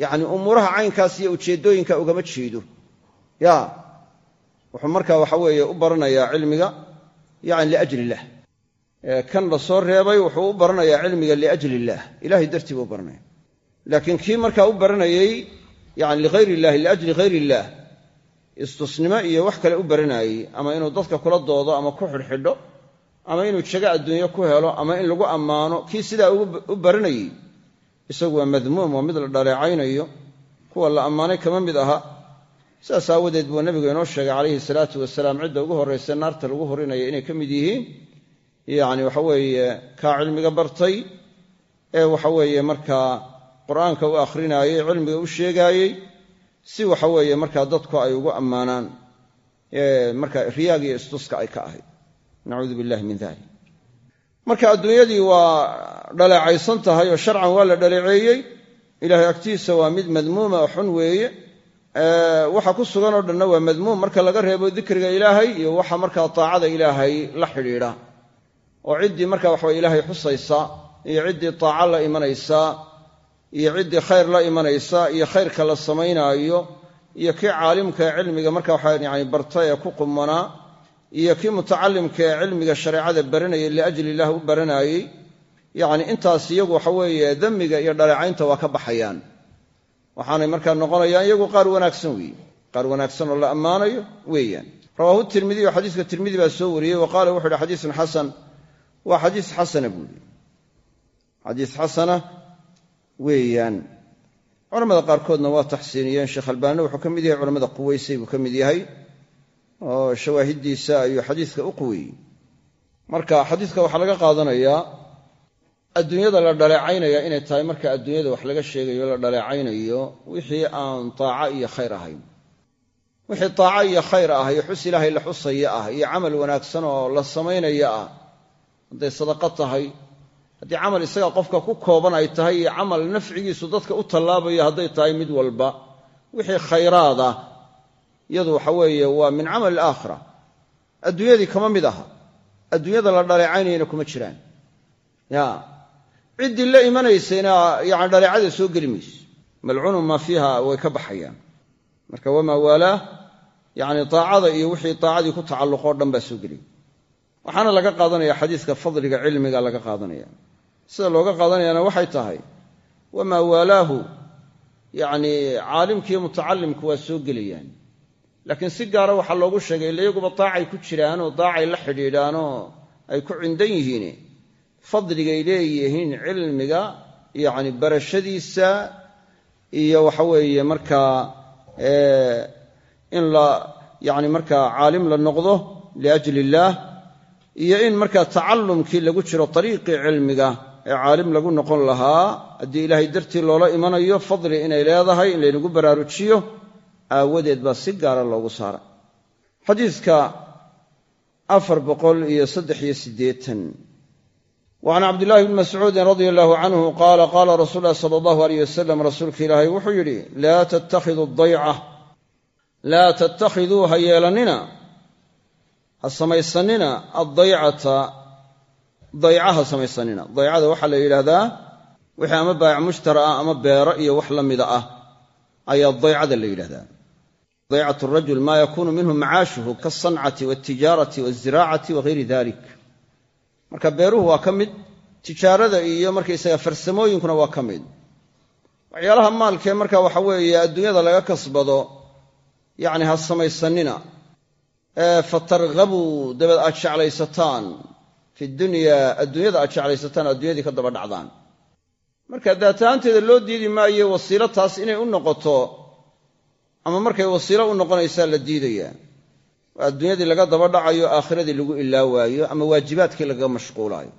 yacni umuuraha caynkaas iyo ujeeddooyinka ugama jeedo. Ya wuxuu markaa waxa weeye u baranayaa cilmiga yani liajli illah. Kan la soo reebay wuxuu u baranayaa cilmiga liajli illaah ilahay dartii buu u baranaya laakiin kii markaa u baranayey yani ligayr illahi liajli hayr illaah istusnimo iyo wax kale u baranaayey ama inuu dadka kula doodo ama ku xidhxidho ama inuu jago adduunye ku helo ama in lagu ammaano kii sidaa u baranayey isagu waa madmuum waa mid la dhaleecaynayo kuwa la ammaanay kama mid aha. Sidaas aawadeed buu nabigu inoo sheegay calayhi salaatu wasalaam cidda ugu horraysa naarta lagu horinaya inay ka mid yihiin. Weeye kaa cilmiga bartay ee waxa weeye markaa qur'aanka u akhrinaayey cilmiga u sheegaayey si waxa weeye markaa dadku ay ugu ammaanaan marka riyaag iyo istuska ay ka ahayd. Nacuudu billahi min dalik marka adduunyadii waa dhaleecaysan tahay oo sharcan waa la dhaleeceeyey ilahay agtiisa waa mid madmuuma oo xun weeye waxa ku sugan oo dhanna waa madmuum marka laga reebo dikriga ilaahay iyo waxa markaa taacada ilaahay la xidhiidha. Oo ciddii marka waxawe ilaahay xusaysa iyo ciddii taaca la imanaysaa iyo ciddii khayr la imanaysa iyo khayrka la samaynaayo iyo kii caalimka ee cilmiga marka waxa yani barta ee ku qumanaa iyo kii mutacalimka ee cilmiga shareecada baranayay liajli illah u baranaayey yacni intaas iyagu waxa weeye damiga iyo dhaleecaynta waa ka baxayaan. Waxaanay markaa noqonayaan iyagu qaar wanaagsan weeye. Qaar wanaagsan oo la ammaanayo weeyaan. Rawaahu tirmidiy xadiiska tirmidi baa soo wariyey wa qaala wuxu xadiisun xasan. Waa xadiis xasana buu yihi xadiis xasana weeyaan. Culamada qaarkoodna waa taxsiiniyeen. Sheekh albaanina wuxuu ka mid yahay culamada quweysay buu ka mid yahay oo shawaahiddiisa ayuu xadiiska u quweeyey marka xadiiska waxaa laga qaadanayaa adduunyada la dhaleecaynaya inay tahay marka adduunyada wax laga sheegayo la dhaleecaynayo wixii aan taaca iyo khayr ahayn. Wixii taaca iyo khayr ah iyo xus ilaahay la xusaya ah iyo camal wanaagsan oo la samaynaya ah hadday sadaqo tahay haddii camal isaga qofka ku kooban ay tahay iyo camal nafcigiisu dadka u tallaabayo hadday tahay mid walba wixii khayraad ah iyadu waxa weeye waa min camal alaakhira. Adduunyadii kama mid aha. Adduunyada la dhaleecaynayana kuma jiraan. Ya. Ciddii la imanaysayna yani dhaleecada soo geli mayso. Malcuunu maa fiiha way marka wamaa waalaah yani taacada iyo wixii taacadii ku tacalluqoo dhan soo gelaya waxaana laga qaadanaya xadiiska fadliga cilmiga laga qaadanaya sida looga qaadanayana waxay tahay wamaa waalaahu yacni caalimkiiyo mutacalimku waa soo gelayaan. Laakiin si gaara waxaa loogu sheegay illa iyaguba daacay ku jiraan oo daacay la xidhiidhaanoo ay ku cindan yihiin fadligay leeyihiin cilmiga yacni barashadiisa iyo waxa weeye markaa in la yacni markaa caalim la noqdo liajli illaah iyo in markaa tacallumkii lagu jiro ariiqii cilmiga ee caalim lagu noqon lahaa haddii ilaahay dartii loola imanayo fadli inay leedahay in laynagu baraarujiyo aawadeed baa si gaara loogu saara. Xadiidka afar boqol iyo saddex iyo siddeetan. Wa can cabdillahi bni mascuudin radia allahu canhu qaala qaala rasuul ulahi sala allahu aleyh wasalam rasuulka ilaahay wuxuu yidhi laa tattakhidu dayca laa tattakhiduu ha yeelannina dayca ha samaysanina. Daycada waxaa la yidhaahdaa wixii ama baayac mushtara ah ama beero iyo wax la mida ah ayaa daycada la yidhahdaa daycat rajul maa yakuunu minhu macaashuhu kaasancati waltijaarati walziraacati wagayri dalik marka beeruhu waa ka mid tijaarada iyo markaysaga farsamooyinkuna waa ka mid. Waxyaalaha maalkee marka waxa weeye adduunyada laga kasbado yacni ha samaysanina fatarghabuu dabeed aad jeclaysataan fi dunyaa adduunyada aad jeclaysataan adduunyadii ka daba dhacdaan marka daatahaanteeda loo diidi maayo wasiilo taas inay u noqoto ama markay wasiilo u noqonaysaa la diidayaa oo adduunyadii laga daba dhacayo aakhiradii lagu ilaawaayo ama waajibaadkii lagaga mashquulaayo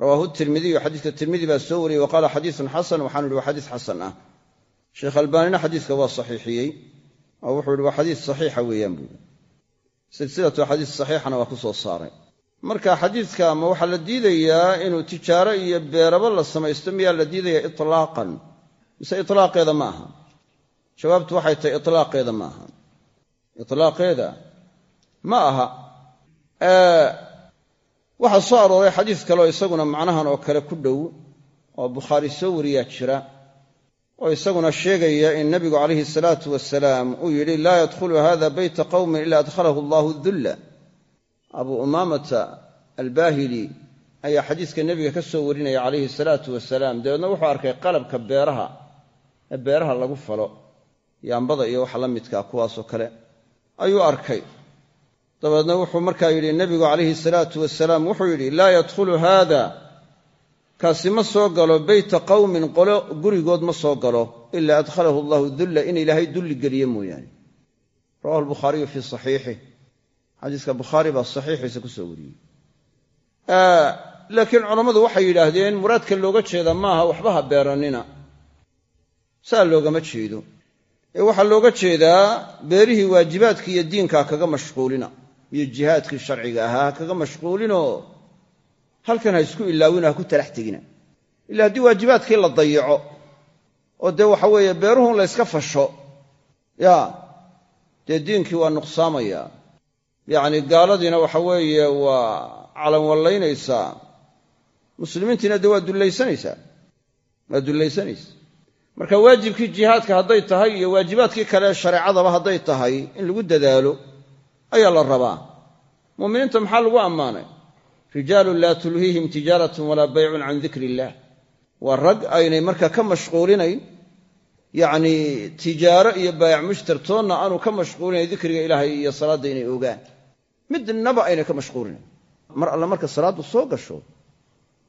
rawaahu tirmidiyu xadiiska tirmidi baa soo wariyey wa qaala xasan waxaanu ihi waa xadiis xasan ah sheekh albaanina xadiiska waa saxiixiyey oo wuxuu ihi waa xadiis saxiixa weeyaan buuri silsilatu xadiis saxiixana waa ku soo saaray marka xadiidka ma waxaa la diidayaa inuu tijaaro iyo beerabo la samaysto miyaa la diidaya itlaaqan mise itlaaqeeda ma aha. Jawaabtu waxay tahay itlaaqeeda ma aha. Itlaaqeeda ma aha. Waxaa soo arooray xadiis kaleoo isaguna macnahan oo kale ku dhow oo bukhaari soo wariyaa jira oo isaguna sheegaya in nabigu calayhi salaatu wasalaam uu yidhi laa yadkhulu hada beyta qowmin ila adkhalahu allahu dulla abuu umaamata albaahili ayaa xadiiska nebiga ka soo warinaya calayhi salaatu wasalaam dabeedna wuxuu arkay qalabka beeraha ee beeraha lagu falo yaambada iyo waxa la midkaa kuwaasoo kale. Ayuu arkay. Dabeedna wuxuu markaa yidhi nebigu calayhi salaatu wasalaam wuxuu yidhi laa yadkhulu haada kaasi ma soo galo beyta qowmin qolo gurigood ma soo galo ilaa adkhalahu allahu dulla in ilaahay dulli geliye mooyaane. Rawahu albukhaariyu fii saxiixih xadiiska bukhaari baa saxiixiisa ku soo wariyey. Laakiin culammadu waxay yidhaahdeen muraadka looga jeeda maaha waxba ha beerannina. Saa loogama jeedo. Ee waxaa looga jeedaa beerihii waajibaadkii iyo diinkaa kaga mashquulina iyo jihaadkii sharciga ahaa ha kaga mashquulinoo halkan ha isku ilaawina ha ku talax tegina. Ila haddii waajibaadkii la dayaco oo dee waxa weeye beeruhun layska fasho ya dee diinkii waa nuqsaamaya yacni gaaladiina waxa weeye waa calanwallaynaysaa muslimiintiina dee waa dullaysanaysaa waa dullaysanaysa. Marka waajibkii jihaadka hadday tahay iyo waajibaadkii kale shareecadaba hadday tahay in lagu dadaalo ayaa la rabaa. Mu'miniinta maxaa lagu ammaanay? Rijaalun laa tulhiihim tijaaratun walaa baycun can dikri illah waa rag aynay markaa ka mashquulinayn yacnii tijaaro iyo baayac mushtartoonna aanu ka mashquulinayn dikriga ilaahay iyo salaadda inay ogaan midnaba aynay ka mashquulinayn mar alle marka salaaddu soo gasho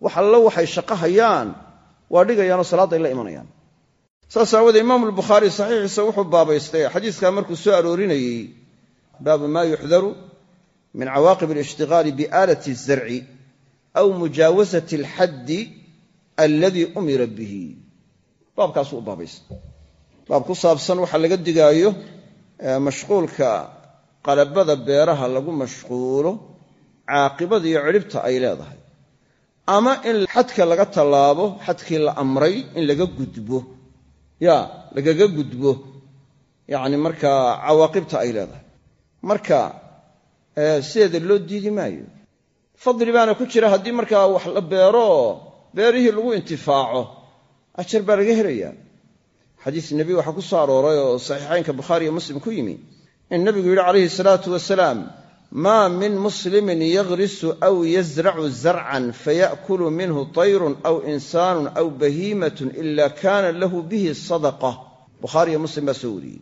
wax allo waxay shaqo hayaan waa dhigayaanoo salaadday la imanayaan. Saas aawoodee imaamu albukhaari saxiixiisa wuxuu baabaystay xadiiskaa markuu soo aroorinayey baabu maa yuxdaru min cawaaqib alishtigaali biaalati azarci aw mujaawasati alxaddi alladii umira bihi. Baabkaasuu u baabaystay. Baab ku saabsan waxaa laga digaayo mashquulka qalabada beeraha lagu mashquulo caaqibada iyo cidhibta ay leedahay. Ama in xadka laga tallaabo xadkii la amray in laga gudbo. Ya lagaga gudbo. Yacni markaa cawaaqibta ay leedahay. Marka sideeda loo diidi maayo. Fadli baana ku jira haddii markaa wax la beero beerihii lagu intifaaco. Ajar baa laga helayaa. Xadiis nebi waxaa ku soo arooray oo saxiixaynka bukhaari iyo muslim ku yimi in nebigu yidhi calayhi salaatu wasalaam maa min muslimin yagrisu aw yazracu zarcan faya'kulu minhu tayrun aw insaanun aw bahiimatun ila kana lahu bihi sadaqa. Bukhaari iyo muslim baa soo wariyey.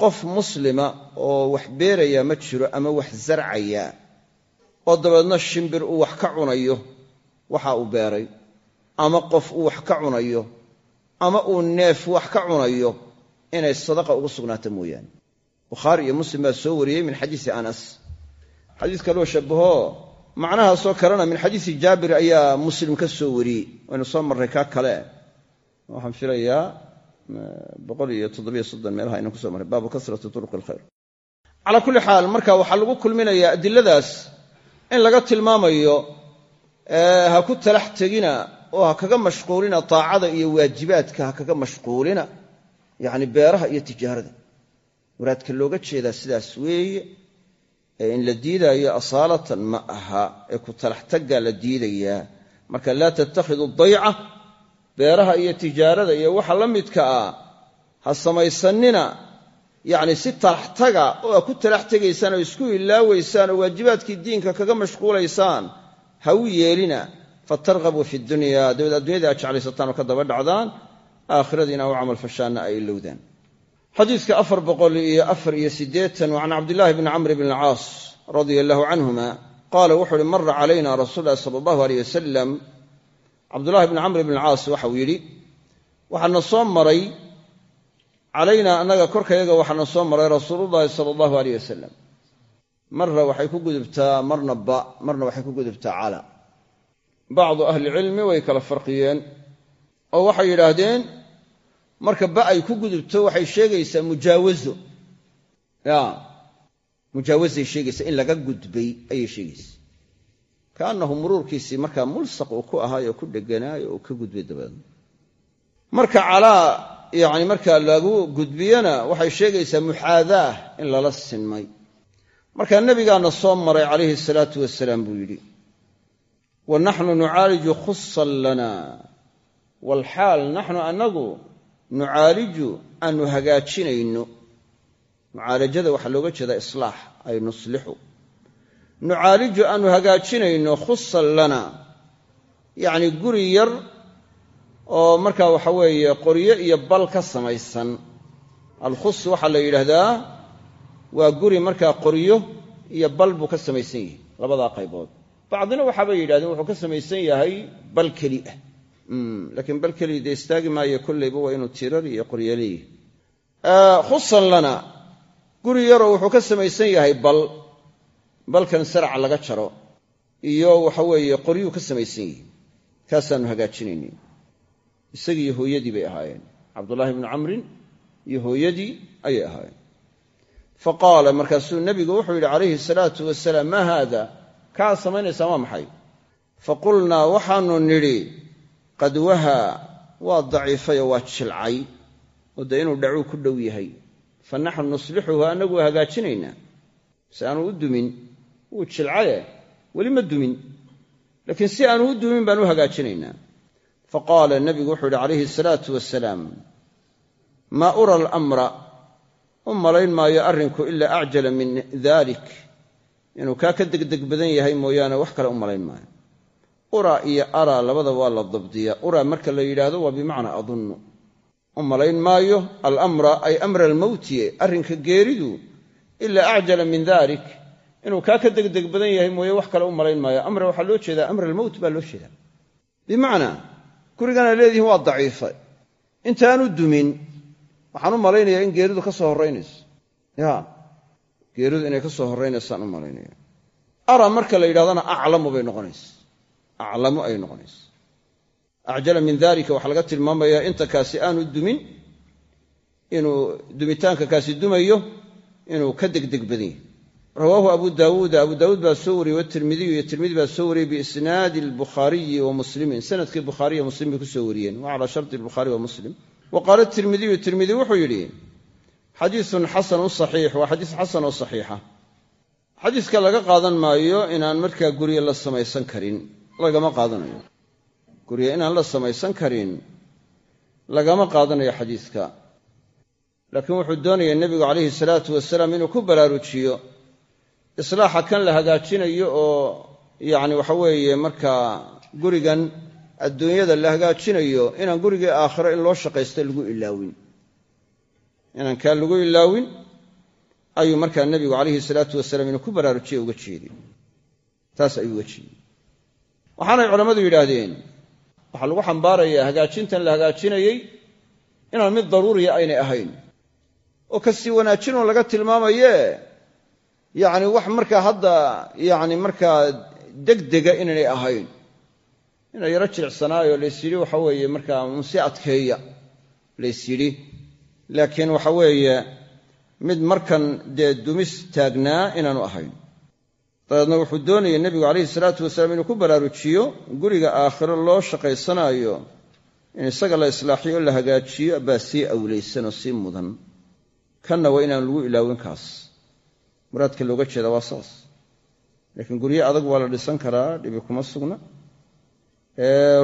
Qof muslima oo wax beeraya ma jiro ama wax zarcaya oo dabeedna shimbir uu wax ka cunayo waxa uu beeray ama qof uu wax ka cunayo ama uu neef wax ka cunayo inay sadaqa ugu sugnaato mooyaane bukhaari iyo muslim baa soo wariyey min xadiisi anas. Xadiis kaloo shabaho macnahaasoo kalena min xadiisi jaabir ayaa muslim ka soo wariyey. Waynu soo marray kaa kale. Waxaan filayaa meelaha aynan kuso marray. Baabu kasrati turuq alkhayr. Calaa kulli xaal marka waxaa lagu kulminayaa adiladaas in laga tilmaamayo ha ku talax tegina oo ha kaga mashquulina taacada iyo waajibaadka ha kaga mashquulina yacni beeraha iyo tijaarada muraadka looga jeedaa sidaas weeye ee in la diidaayo asaalatan ma aha ee ku talax taggaa la diidayaa. Marka laa tattakhidu dayca beeraha iyo tijaarada iyo waxa la midka ah ha samaysanina yacni si talax taga oo a ku talax tegaysaan oo isku ilaawaysaan oo waajibaadkii diinka kaga mashquulaysaan ha u yeelina. Fatarqabuu fi dunya dabeed addunyadii aad jeclaysataan oo ka daba dhacdaan aakhiradiina u camal fashaanna ay ilowdaan xadiidka afar boqol iyo afar iyo siddeetan wa can cabdillaahi bni camr bn alcaas radia allahu canhuma qaala wuxuu uhi mara calayna rasuul lahi sala allahu aleyh wasalam cabdullahi bni camr bn alcaas waxau yidhi waxaana soo maray calaynaa annaga korkayaga waxaana soo maray rasuulullahi sala allahu aleyh wasalam marra waxay ku gudubtaa marna ba marna waxay ku gudubtaa cala. Bacdu ahlicilmi way kala farqiyeen oo waxay yidhaahdeen marka ba ay ku gudubto waxay sheegaysaa mujaawazo. Mujaawazay sheegaysaa in laga gudbay ayay sheegaysaa. Kaannahu muruurkiisii markaa mulsaq uu ku ahaayo ku dheganaayo uu ka gudbay dabeedna marka calaa yacni markaa lagu gudbiyana waxay sheegaysaa muxaadaah in lala sinmay. Markaa nebigaana soo maray calayhi salaatu wasalaam buu yidhi wa naxnu nucaaliju khusan lana walxaal naxnu annagu nucaaliju aanu hagaajinayno mucaalajada waxaa looga jeedaa islaax ay nuslixu. Nucaaliju aanu hagaajinayno khusan lana yacni guri yar oo markaa waxa weeye qoryo iyo bal ka samaysan. Alkhus waxaa la yidhaahdaa waa guri markaa qoryo iyo bal buu ka samaysan yahay labadaa qaybood. Bacdina waxaabay yidhahdeen wuxuu ka samaysan yahay bal keli ah laakiin bal keli dee istaagi maayo kollayba waa inuu tirar iyo qoryo leeyahay khusan lana guri yaroo wuxuu ka samaysan yahay bal balkan saraca laga jaro iyo waxa weeye qoryuu ka samaysan yihi kaasaannu hagaajinaynay isagii iyo hooyadii bay ahaayeen cabdullaahi bnu camrin iyo hooyadii ayay ahaayeen fa markaasuu nebigu wuxuu yidhi calayhi salaatu wasalaam maa haada kaa samaynaysaa waa maxay fa qulnaa waxaanu nidhi qad wahaa waa daciifayoo waa jilcay oo dee inuu dhacuu ku dhow yahay. Fa naxnu nuslixuhu annagu hagaajinaynaa si aanu u dumin wuu jilcaye. Weli ma dumin laakiin si aanu u dumin baan u hagaajinaynaa fa qaala nebigu wuxuu yidhi calayhi salaatu wasalaam maa ura alamra? U malayn maayo arrinku ilaa acjala min dalik. Inuu kaa ka degdeg badan yahay mooyaane wax kale u malayn maayo ura iyo araa labadaba waa la dabdiyaa. Ura marka la yidhaahdo waa bimacnaa adunnu. U malayn maayo alamra ay amra almowtiye arrinka geeridu ilaa acjala min dalik inuu kaa ka degdeg badan yahay mooye wax kale u malayn maayo. Amra waxaa loo jeedaa amra almowt baa loo jeedaa. Bimacnaa gurigana leedihin waa daciifay intaanu dumin waxaan u malaynayaa in geeridu ka soo horraynayso ya geeridu inay ka soo horraynaysaan u malaynaya ara marka la yidhahdana aclamu bay noqonaysa aclamu ay noqonaysa acjala min dalika waxaa laga tilmaamayaa inta kaasi aanu dumin inuu dumitaanka kaasi dumayo inuu ka degdeg badan yahay. Rawaahu abu daawuuda abu daawuud baa soo wariyey watirmidiyu iyo tirmidi baa soo wariyey biisnaadi albukhaariyi wa muslimin. Sanadkii bukhaariya muslim bay ku soo wariyeen wa calaa sharti albukhaari wa muslim. Wa qaala tirmidiyu tirmidi wuxuu yidhi xadiisun xasanun saxiix waa xadiis xasan oo saxiixa. Xadiiska laga qaadan maayo inaan markaa gurye la samaysan karin lagama qaadanayo. Gurye inaan la samaysan karin lagama qaadanayo xadiiska. Laakiin wuxuu doonaya nebigu calayhi salaatu wasalaam inuu ku baraarujiyo islaaxa kan la hagaajinayo oo yacni waxa weeye markaa gurigan adduunyada la hagaajinayo inaan gurigii aakhiro in loo shaqaysta lagu ilaawin. Inaan kaa lagu ilaawin ayuu markaa nebigu calayhi salaatu wasalaam inuu ku baraarujiye uga jeediy taas ayuu uga jeediyey waxaanay culammadu yidhaahdeen waxaa lagu xambaarayaa hagaajintan la hagaajinayey inaan mid daruuriya aynay ahayn. Oo ka sii wanaajinoo laga tilmaamaye yacni wax markaa hadda yacni markaa degdega inaynay ahayn. Ina yaro jilicsanaayo lays yidhi waxa weeye markaa unsi adkeeya lays yidhi. Laakiin waxa weeye mid markan dee dumis taagnaa inaanu ahayn dabeedna wuxuu doonayay nebigu calayhi salaatu wasalaam inuu ku baraarujiyo guriga aakhiro loo shaqaysanaayo in isaga la islaaxiyo o la hagaajiyo baa sii awlaysan oo sii mudan. Kanna waa inaan lagu ilaawin kaas. Muraadka looga jeeda waa saas. Laakiin guryo adag waa la dhisan karaa dhibi kuma sugna.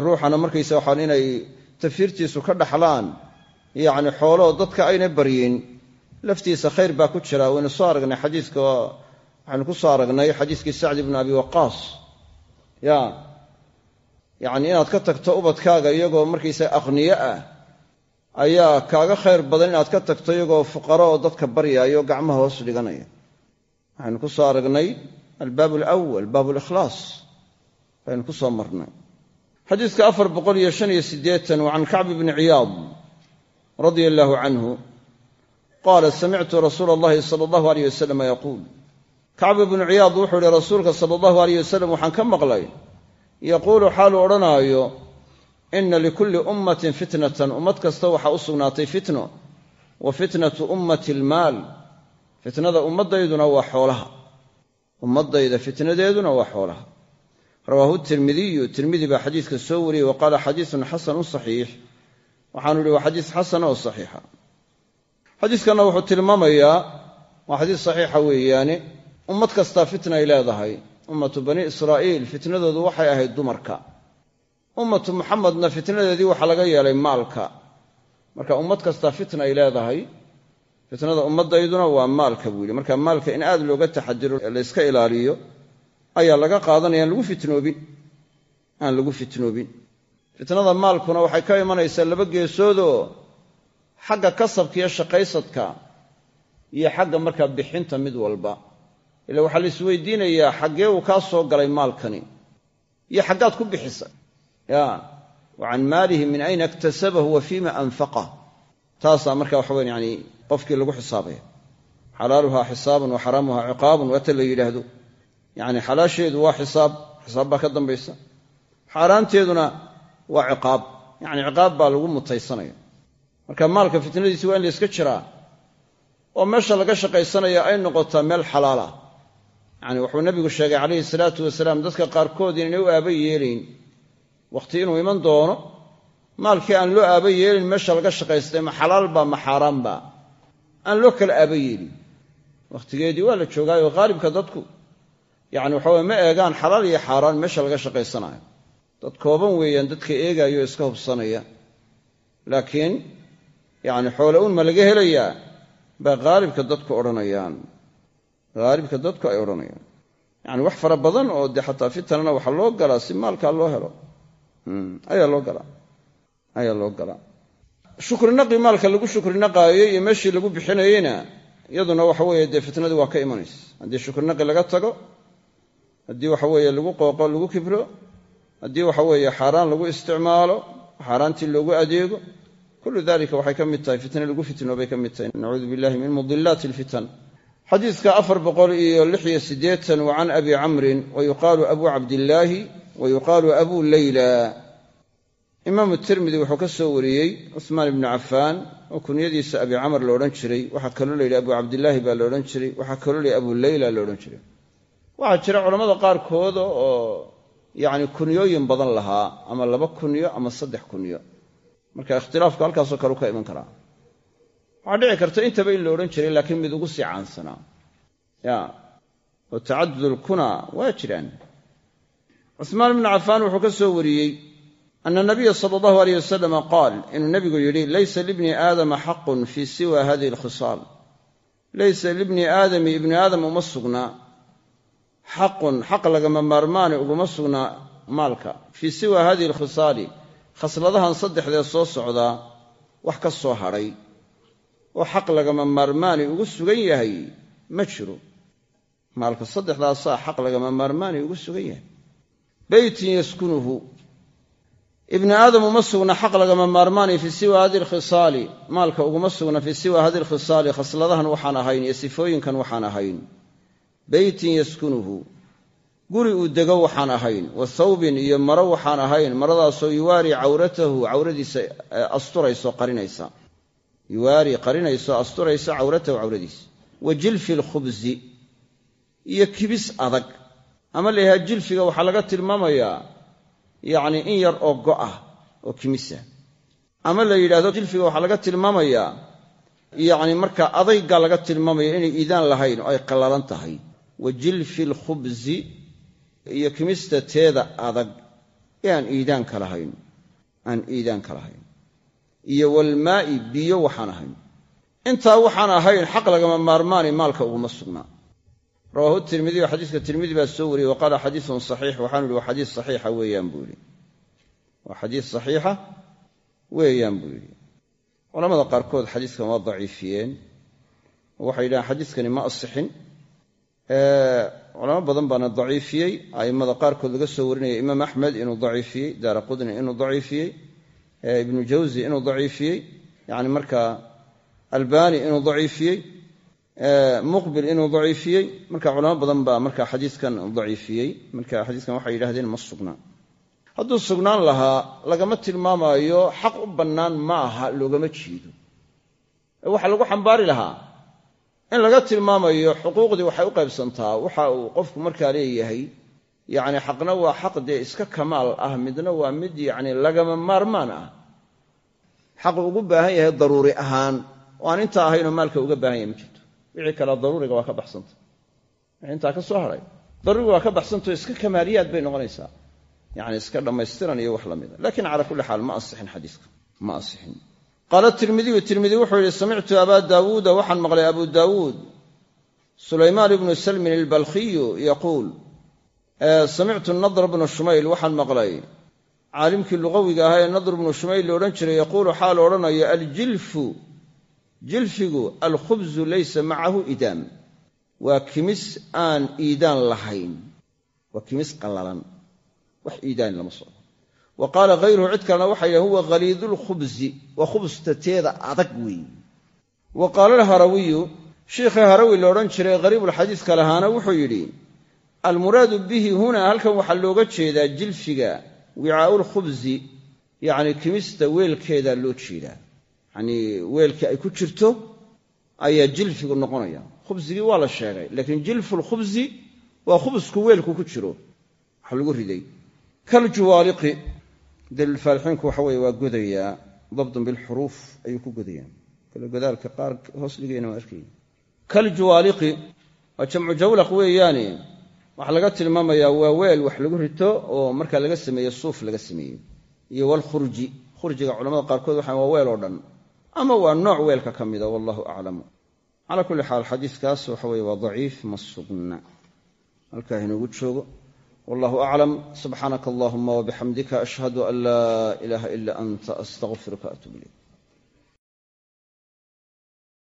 Ruuxana markaysa waxaan inay tafiirtiisu ka dhaxlaan. Yacni xooloo dadka ayna baryin. Laftiisa khayr baa ku jira. Waynu soo aragnay xadiiska waxaynu ku soo aragnay xadiiskii sacd ibnu abi waqaas. Ya yacni inaad ka tagto ubadkaaga iyagoo markaysa aqniyo ah ayaa kaaga khayr badan inaad ka tagto iyagoo fuqaro oo dadka baryaayo gacmaha hoos dhiganaya. Waxaynu ku soo aragnay albaab alawal baabu likhlaas baynu ku soo marnay. Xadiiska afar boqol iyo shan iyo siddeetan wa can kacbi bni ciyaad radia allaahu canhu qaala samictu rasuula allahi sala allahu aleyh wasalam yaquul kacbi bnu ciyaad wuxuu ihi rasuulka sala allahu aleyh wasalam waxaan ka maqlay. Yaquulu xaaluu odhanaayo ina likulli ummatin fitnatan. Ummad kasta waxaa u sugnaatay fitno. Wa fitnatu ummati almaal. Fitnada ummaddayduna waa xoolaha. Ummaddayda fitnadeeduna waa xoolaha. Rawaahu tirmidiyu. Tirmidi baa xadiiska soo wariyey wa qaala xadiisun xasanun saxiix. Waxaanu ihi waa xadiis xasana oo saxiixa. Xadiiskanna wuxuu tilmaamayaa waa xadiis saxiixa weeyaane ummad kastaa fitna ay leedahay. Ummatu bani israa'iil fitnadoodu waxay ahayd dumarka. Ummatu muxamedna fitnadeedii waxaa laga yeelay maalka. Marka ummad kastaa fitna ay leedahay fitnada ummaddayduna waa maalka buu yidhi. Marka maalka in aad looga taxadiro layska ilaaliyo ayaa laga qaadanaya aan lagu fitnoobin. Aan lagu fitnoobin. Fitnada maalkuna waxay ka imanaysaa laba geesoodoo xagga kasabka iyo shaqaysadka iyo xagga markaa bixinta mid walba ila waxaa la isweydiinayaa xaggee uu kaa soo galay maalkani. Iyo xaggaad ku bixisay ya wa can maalihi min ayna iktasabahu wa fiima anfaqah taasaa marka waxa weyan yani qofkii lagu xisaabaya xalaaluhaa xisaabun wa xaraamuhaa ciqaabun waata la yidhaahdo. Yacni xalaasheedu waa xisaab. Xisaab baa ka dambaysa. Xaaraanteeduna waa ciqaab. Yacni ciqaab baa lagu mutaysanaya marka maalka fitnadiisi waa in la yska jiraa. Oo meesha laga shaqaysanaya ay noqotaa meel xalaala yacni wuxuu nebigu sheegay calayhi salaatu wasalaam dadka qaarkood inaynay u aaba yeelayn wakhti inuu iman doono maalkii aan loo aaba yeelin meesha laga shaqaystay ma xalaalba ma xaaraanba aan loo kala aaba yeelin. Wakhtigeedii waa la joogaayo haalibka dadku. Yacni waxaweye ma eegaan xalaal iyo xaaraan meesha laga shaqaysanayo. Dad kooban weeyaan dadka eegaayo iska hubsanaya. Laakiin yacni xoole un ma laga helayaa baa haalibka dadku odhanayaan haalibka dadku ay odhanayaan. Yacni wax fara badan oo dee xataa fitanana waxaa loo galaa si maalkaa loo helo. Ayaa loo galaa ayaa loo galaa shukrinaqi maalka lagu shukrinaqaayey iyo meeshii lagu bixinayeyna iyaduna waxa weeye dee fitnadii waa ka imanaysa. Haddii shukrinaqi laga tago haddii waxa weeye lagu qooqo lagu kibro haddii waxa weeye xaaraan lagu isticmaalo xaaraantii loogu adeego kullu dalika waxay ka mid tahay fitne lagu fitnoobay ka mid tahay. Nacuudu billahi min mudilaati alfitan xadiidka afar boqol iyo lix iyo siddeetan wa can abi camrin wa yuqaalu abu cabdillaahi wa yuqaalu abu leyla imaamu tirmidi wuxuu ka soo wariyey cuhmaan ibnu cafaan oo kunyadiisa abi camar la odhan jiray waxaa kaloo la yidhi abu cabdillaahi baa la odhan jiray waxaa kaloo la yidhi abu leyla la odhan jiray. Waxaa jira culammada qaarkooda oo yacni kunyooyin badan lahaa ama laba kunyo ama saddex kunyo. Marka ikhtilaafku halkaasoo kale u ka iman karaa waxaa dhici karta intaba in la odhan jiray laakiin mid ugu sii caansanaa ya oo tacadudulkuna waa jiraan. Cuhmaan ibnu cafaan wuxuu ka soo wariyey ana nabiya sala allahu aleyh wasalama qaal inuu nebigu yidhi laysa libni aadama xaqun fii siwa hadihi alkhisaal laysa libni aadami ibni aadam uma sugnaa xaqun xaq lagama maarmaani uguma sugnaa maalka. Fii siwa hadihi alkhisaali khasladahan saddexdee soo socdaa wax ka soo hadhay oo xaq lagama maarmaani ugu sugan yahay ma jiro. Maalka saddexdaasaa xaq lagama maarmaani ugu sugan yahay. Beytin yaskunuhu. Ibni aadam uma sugna xaq lagama maarmaani fii siwa hadi lkhisaali maalka uguma sugna fii siwa hadi lkhisaali khasladahan waxaan ahayn iyo sifooyinkan waxaan ahayn. Beytin yaskunuhu. Guri uu dego waxaan ahayn wa thawbin iyo maro waxaan ahayn maradaasoo yuwaari cawratahu cawradiisa asturayso qarinaysa yuwaari qarinayso asturaysa cawratahu cawradiisa wa jilfi lkhubsi iyo kibis adag. Ama la yidhaha jilfiga waxaa laga tilmaamayaa yacni in yar oo go'ah oo kimisa ama la yidhahdo jilfiga waxaa laga tilmaamayaa yacni marka adaygaa laga tilmaamaya inay iidaan lahayn oo ay qallalan tahay. Wa jilfi lkhubsi iyo kimista teeda adag ee aan iidaanka lahayn. Aan iidaanka lahayn iyo walmaa'i biyo waxaan ahayn. Intaa waxaan ahayn xaq lagama maarmaani maalka uguma sugnaa rawaahu tirmidiy xadiiska tirmidi baa soo wariyey wa qaala xadiisun saxiix waxaanu ihi waa xadiis saxiixa weeyaan buu yidhi. Waa xadiis saxiixa weeyaan buu yidhi. Culamada qaarkood xadiiskan waa daciifiyeen. Waxay yidhahaan xadiiskani ma asixin. Culamo badan baana daciifiyey. A'immada qaarkood laga soo warinaya imaam axmed inuu daciifiyey daara qudni inuu daciifiyey ibnu jawzi inuu daciifiyey yani markaa albani inuu daciifiyey muqbil inuu daciifiyey marka culamo badan baa marka xadiiskan daciifiyey. Marka xadiiskan waxay yidhahdeen ma sugnaa hadduu sugnaan lahaa lagama tilmaamaayo xaq u bannaan ma aha loogama jeedo. Ee waxaa lagu xambaari lahaa in laga tilmaamayo xuquuqdii waxay u qaybsantaa waxa uu qofku markaa leeyahay yacni xaqna waa xaq dee iska kamaal ah midna waa mid yacni lagama maarmaan ah. Xaqu ugu baahan yahay daruuri ahaan. Oo aan intaa ahaynoo maalka uga baahan yahay ma jirto. Wixii kale daruuriga waa ka baxsanta. Wixii intaa ka soo hadhay daruuriga waa ka baxsantao iska kamaaliyaad bay noqonaysaa. Yacni iska dhammaystiran iyo wax la mida laakiin cala kulli xaal ma asixin xadiiska. Ma asixin qaala tirmidiyu tirmidi wuxuu yidhi samictu abaa daawuuda waxaan maqlay abu daawuud. Sulaymaan ibnu salmin albalkhiyu yaquul samictu nadr bnu shumayl waxaan maqlay. Caalimkii luqawiga ahaa ee nadr bnu shumayl la odhan jiray yaquulu xaal odhanayo aljilfu jilfigu alkhubzu laysa macahu idaam. Waa kimis aan iidaan lahayn. Waa kimis qallalan. Wax iidaan lama socdo. Wa qaala hayruhu cid kalena waxay yidhahen huwa khaliidulkhubsi waa khubsta teeda adag weeye wa qaala alharawiyu shiikhii harawi la odhan jiray hariibulxadiiska lahaana wuxuu yidhi almuraadu bihi huna halkan waxaa looga jeedaa jilfiga wicaa'ulkhubsi yacni kimista weelkeedaa loo jeedaa. Yacnii weelkii ay ku jirto ayaa jilfigu noqonaya. Khubsigii waa la sheegay laakiin jilfulkhubsi waa khubsku weelku ku jiro. Waxa lagu riday. Kaljuwaaliqi daliilfaalixiinku waxa weye waa godayaa dabdun bilxuruuf ayuu ku godayaa kale godaalka qaar hoos dhigayna waa arkaya kaljuwaaliqi waa jamcu jawlaq weeyaane waxaa laga tilmaamayaa waa weel wax lagu rito oo markaa laga sameeye suuf laga sameeyey iyo walkhurji khurjiga culamada qaarkood waxa waa weel oo dhan. Ama waa nooc weelka ka mida wallahu aclamu calaa kulli xaal xadiiskaas waxa weye waa daciif ma sugna. Halkaa inoogu joogo. Wallahu aclam subxaanaka allahuma wabixamdika ashhadu an laa ilaaha ila anta astaqfiruka atub ilayk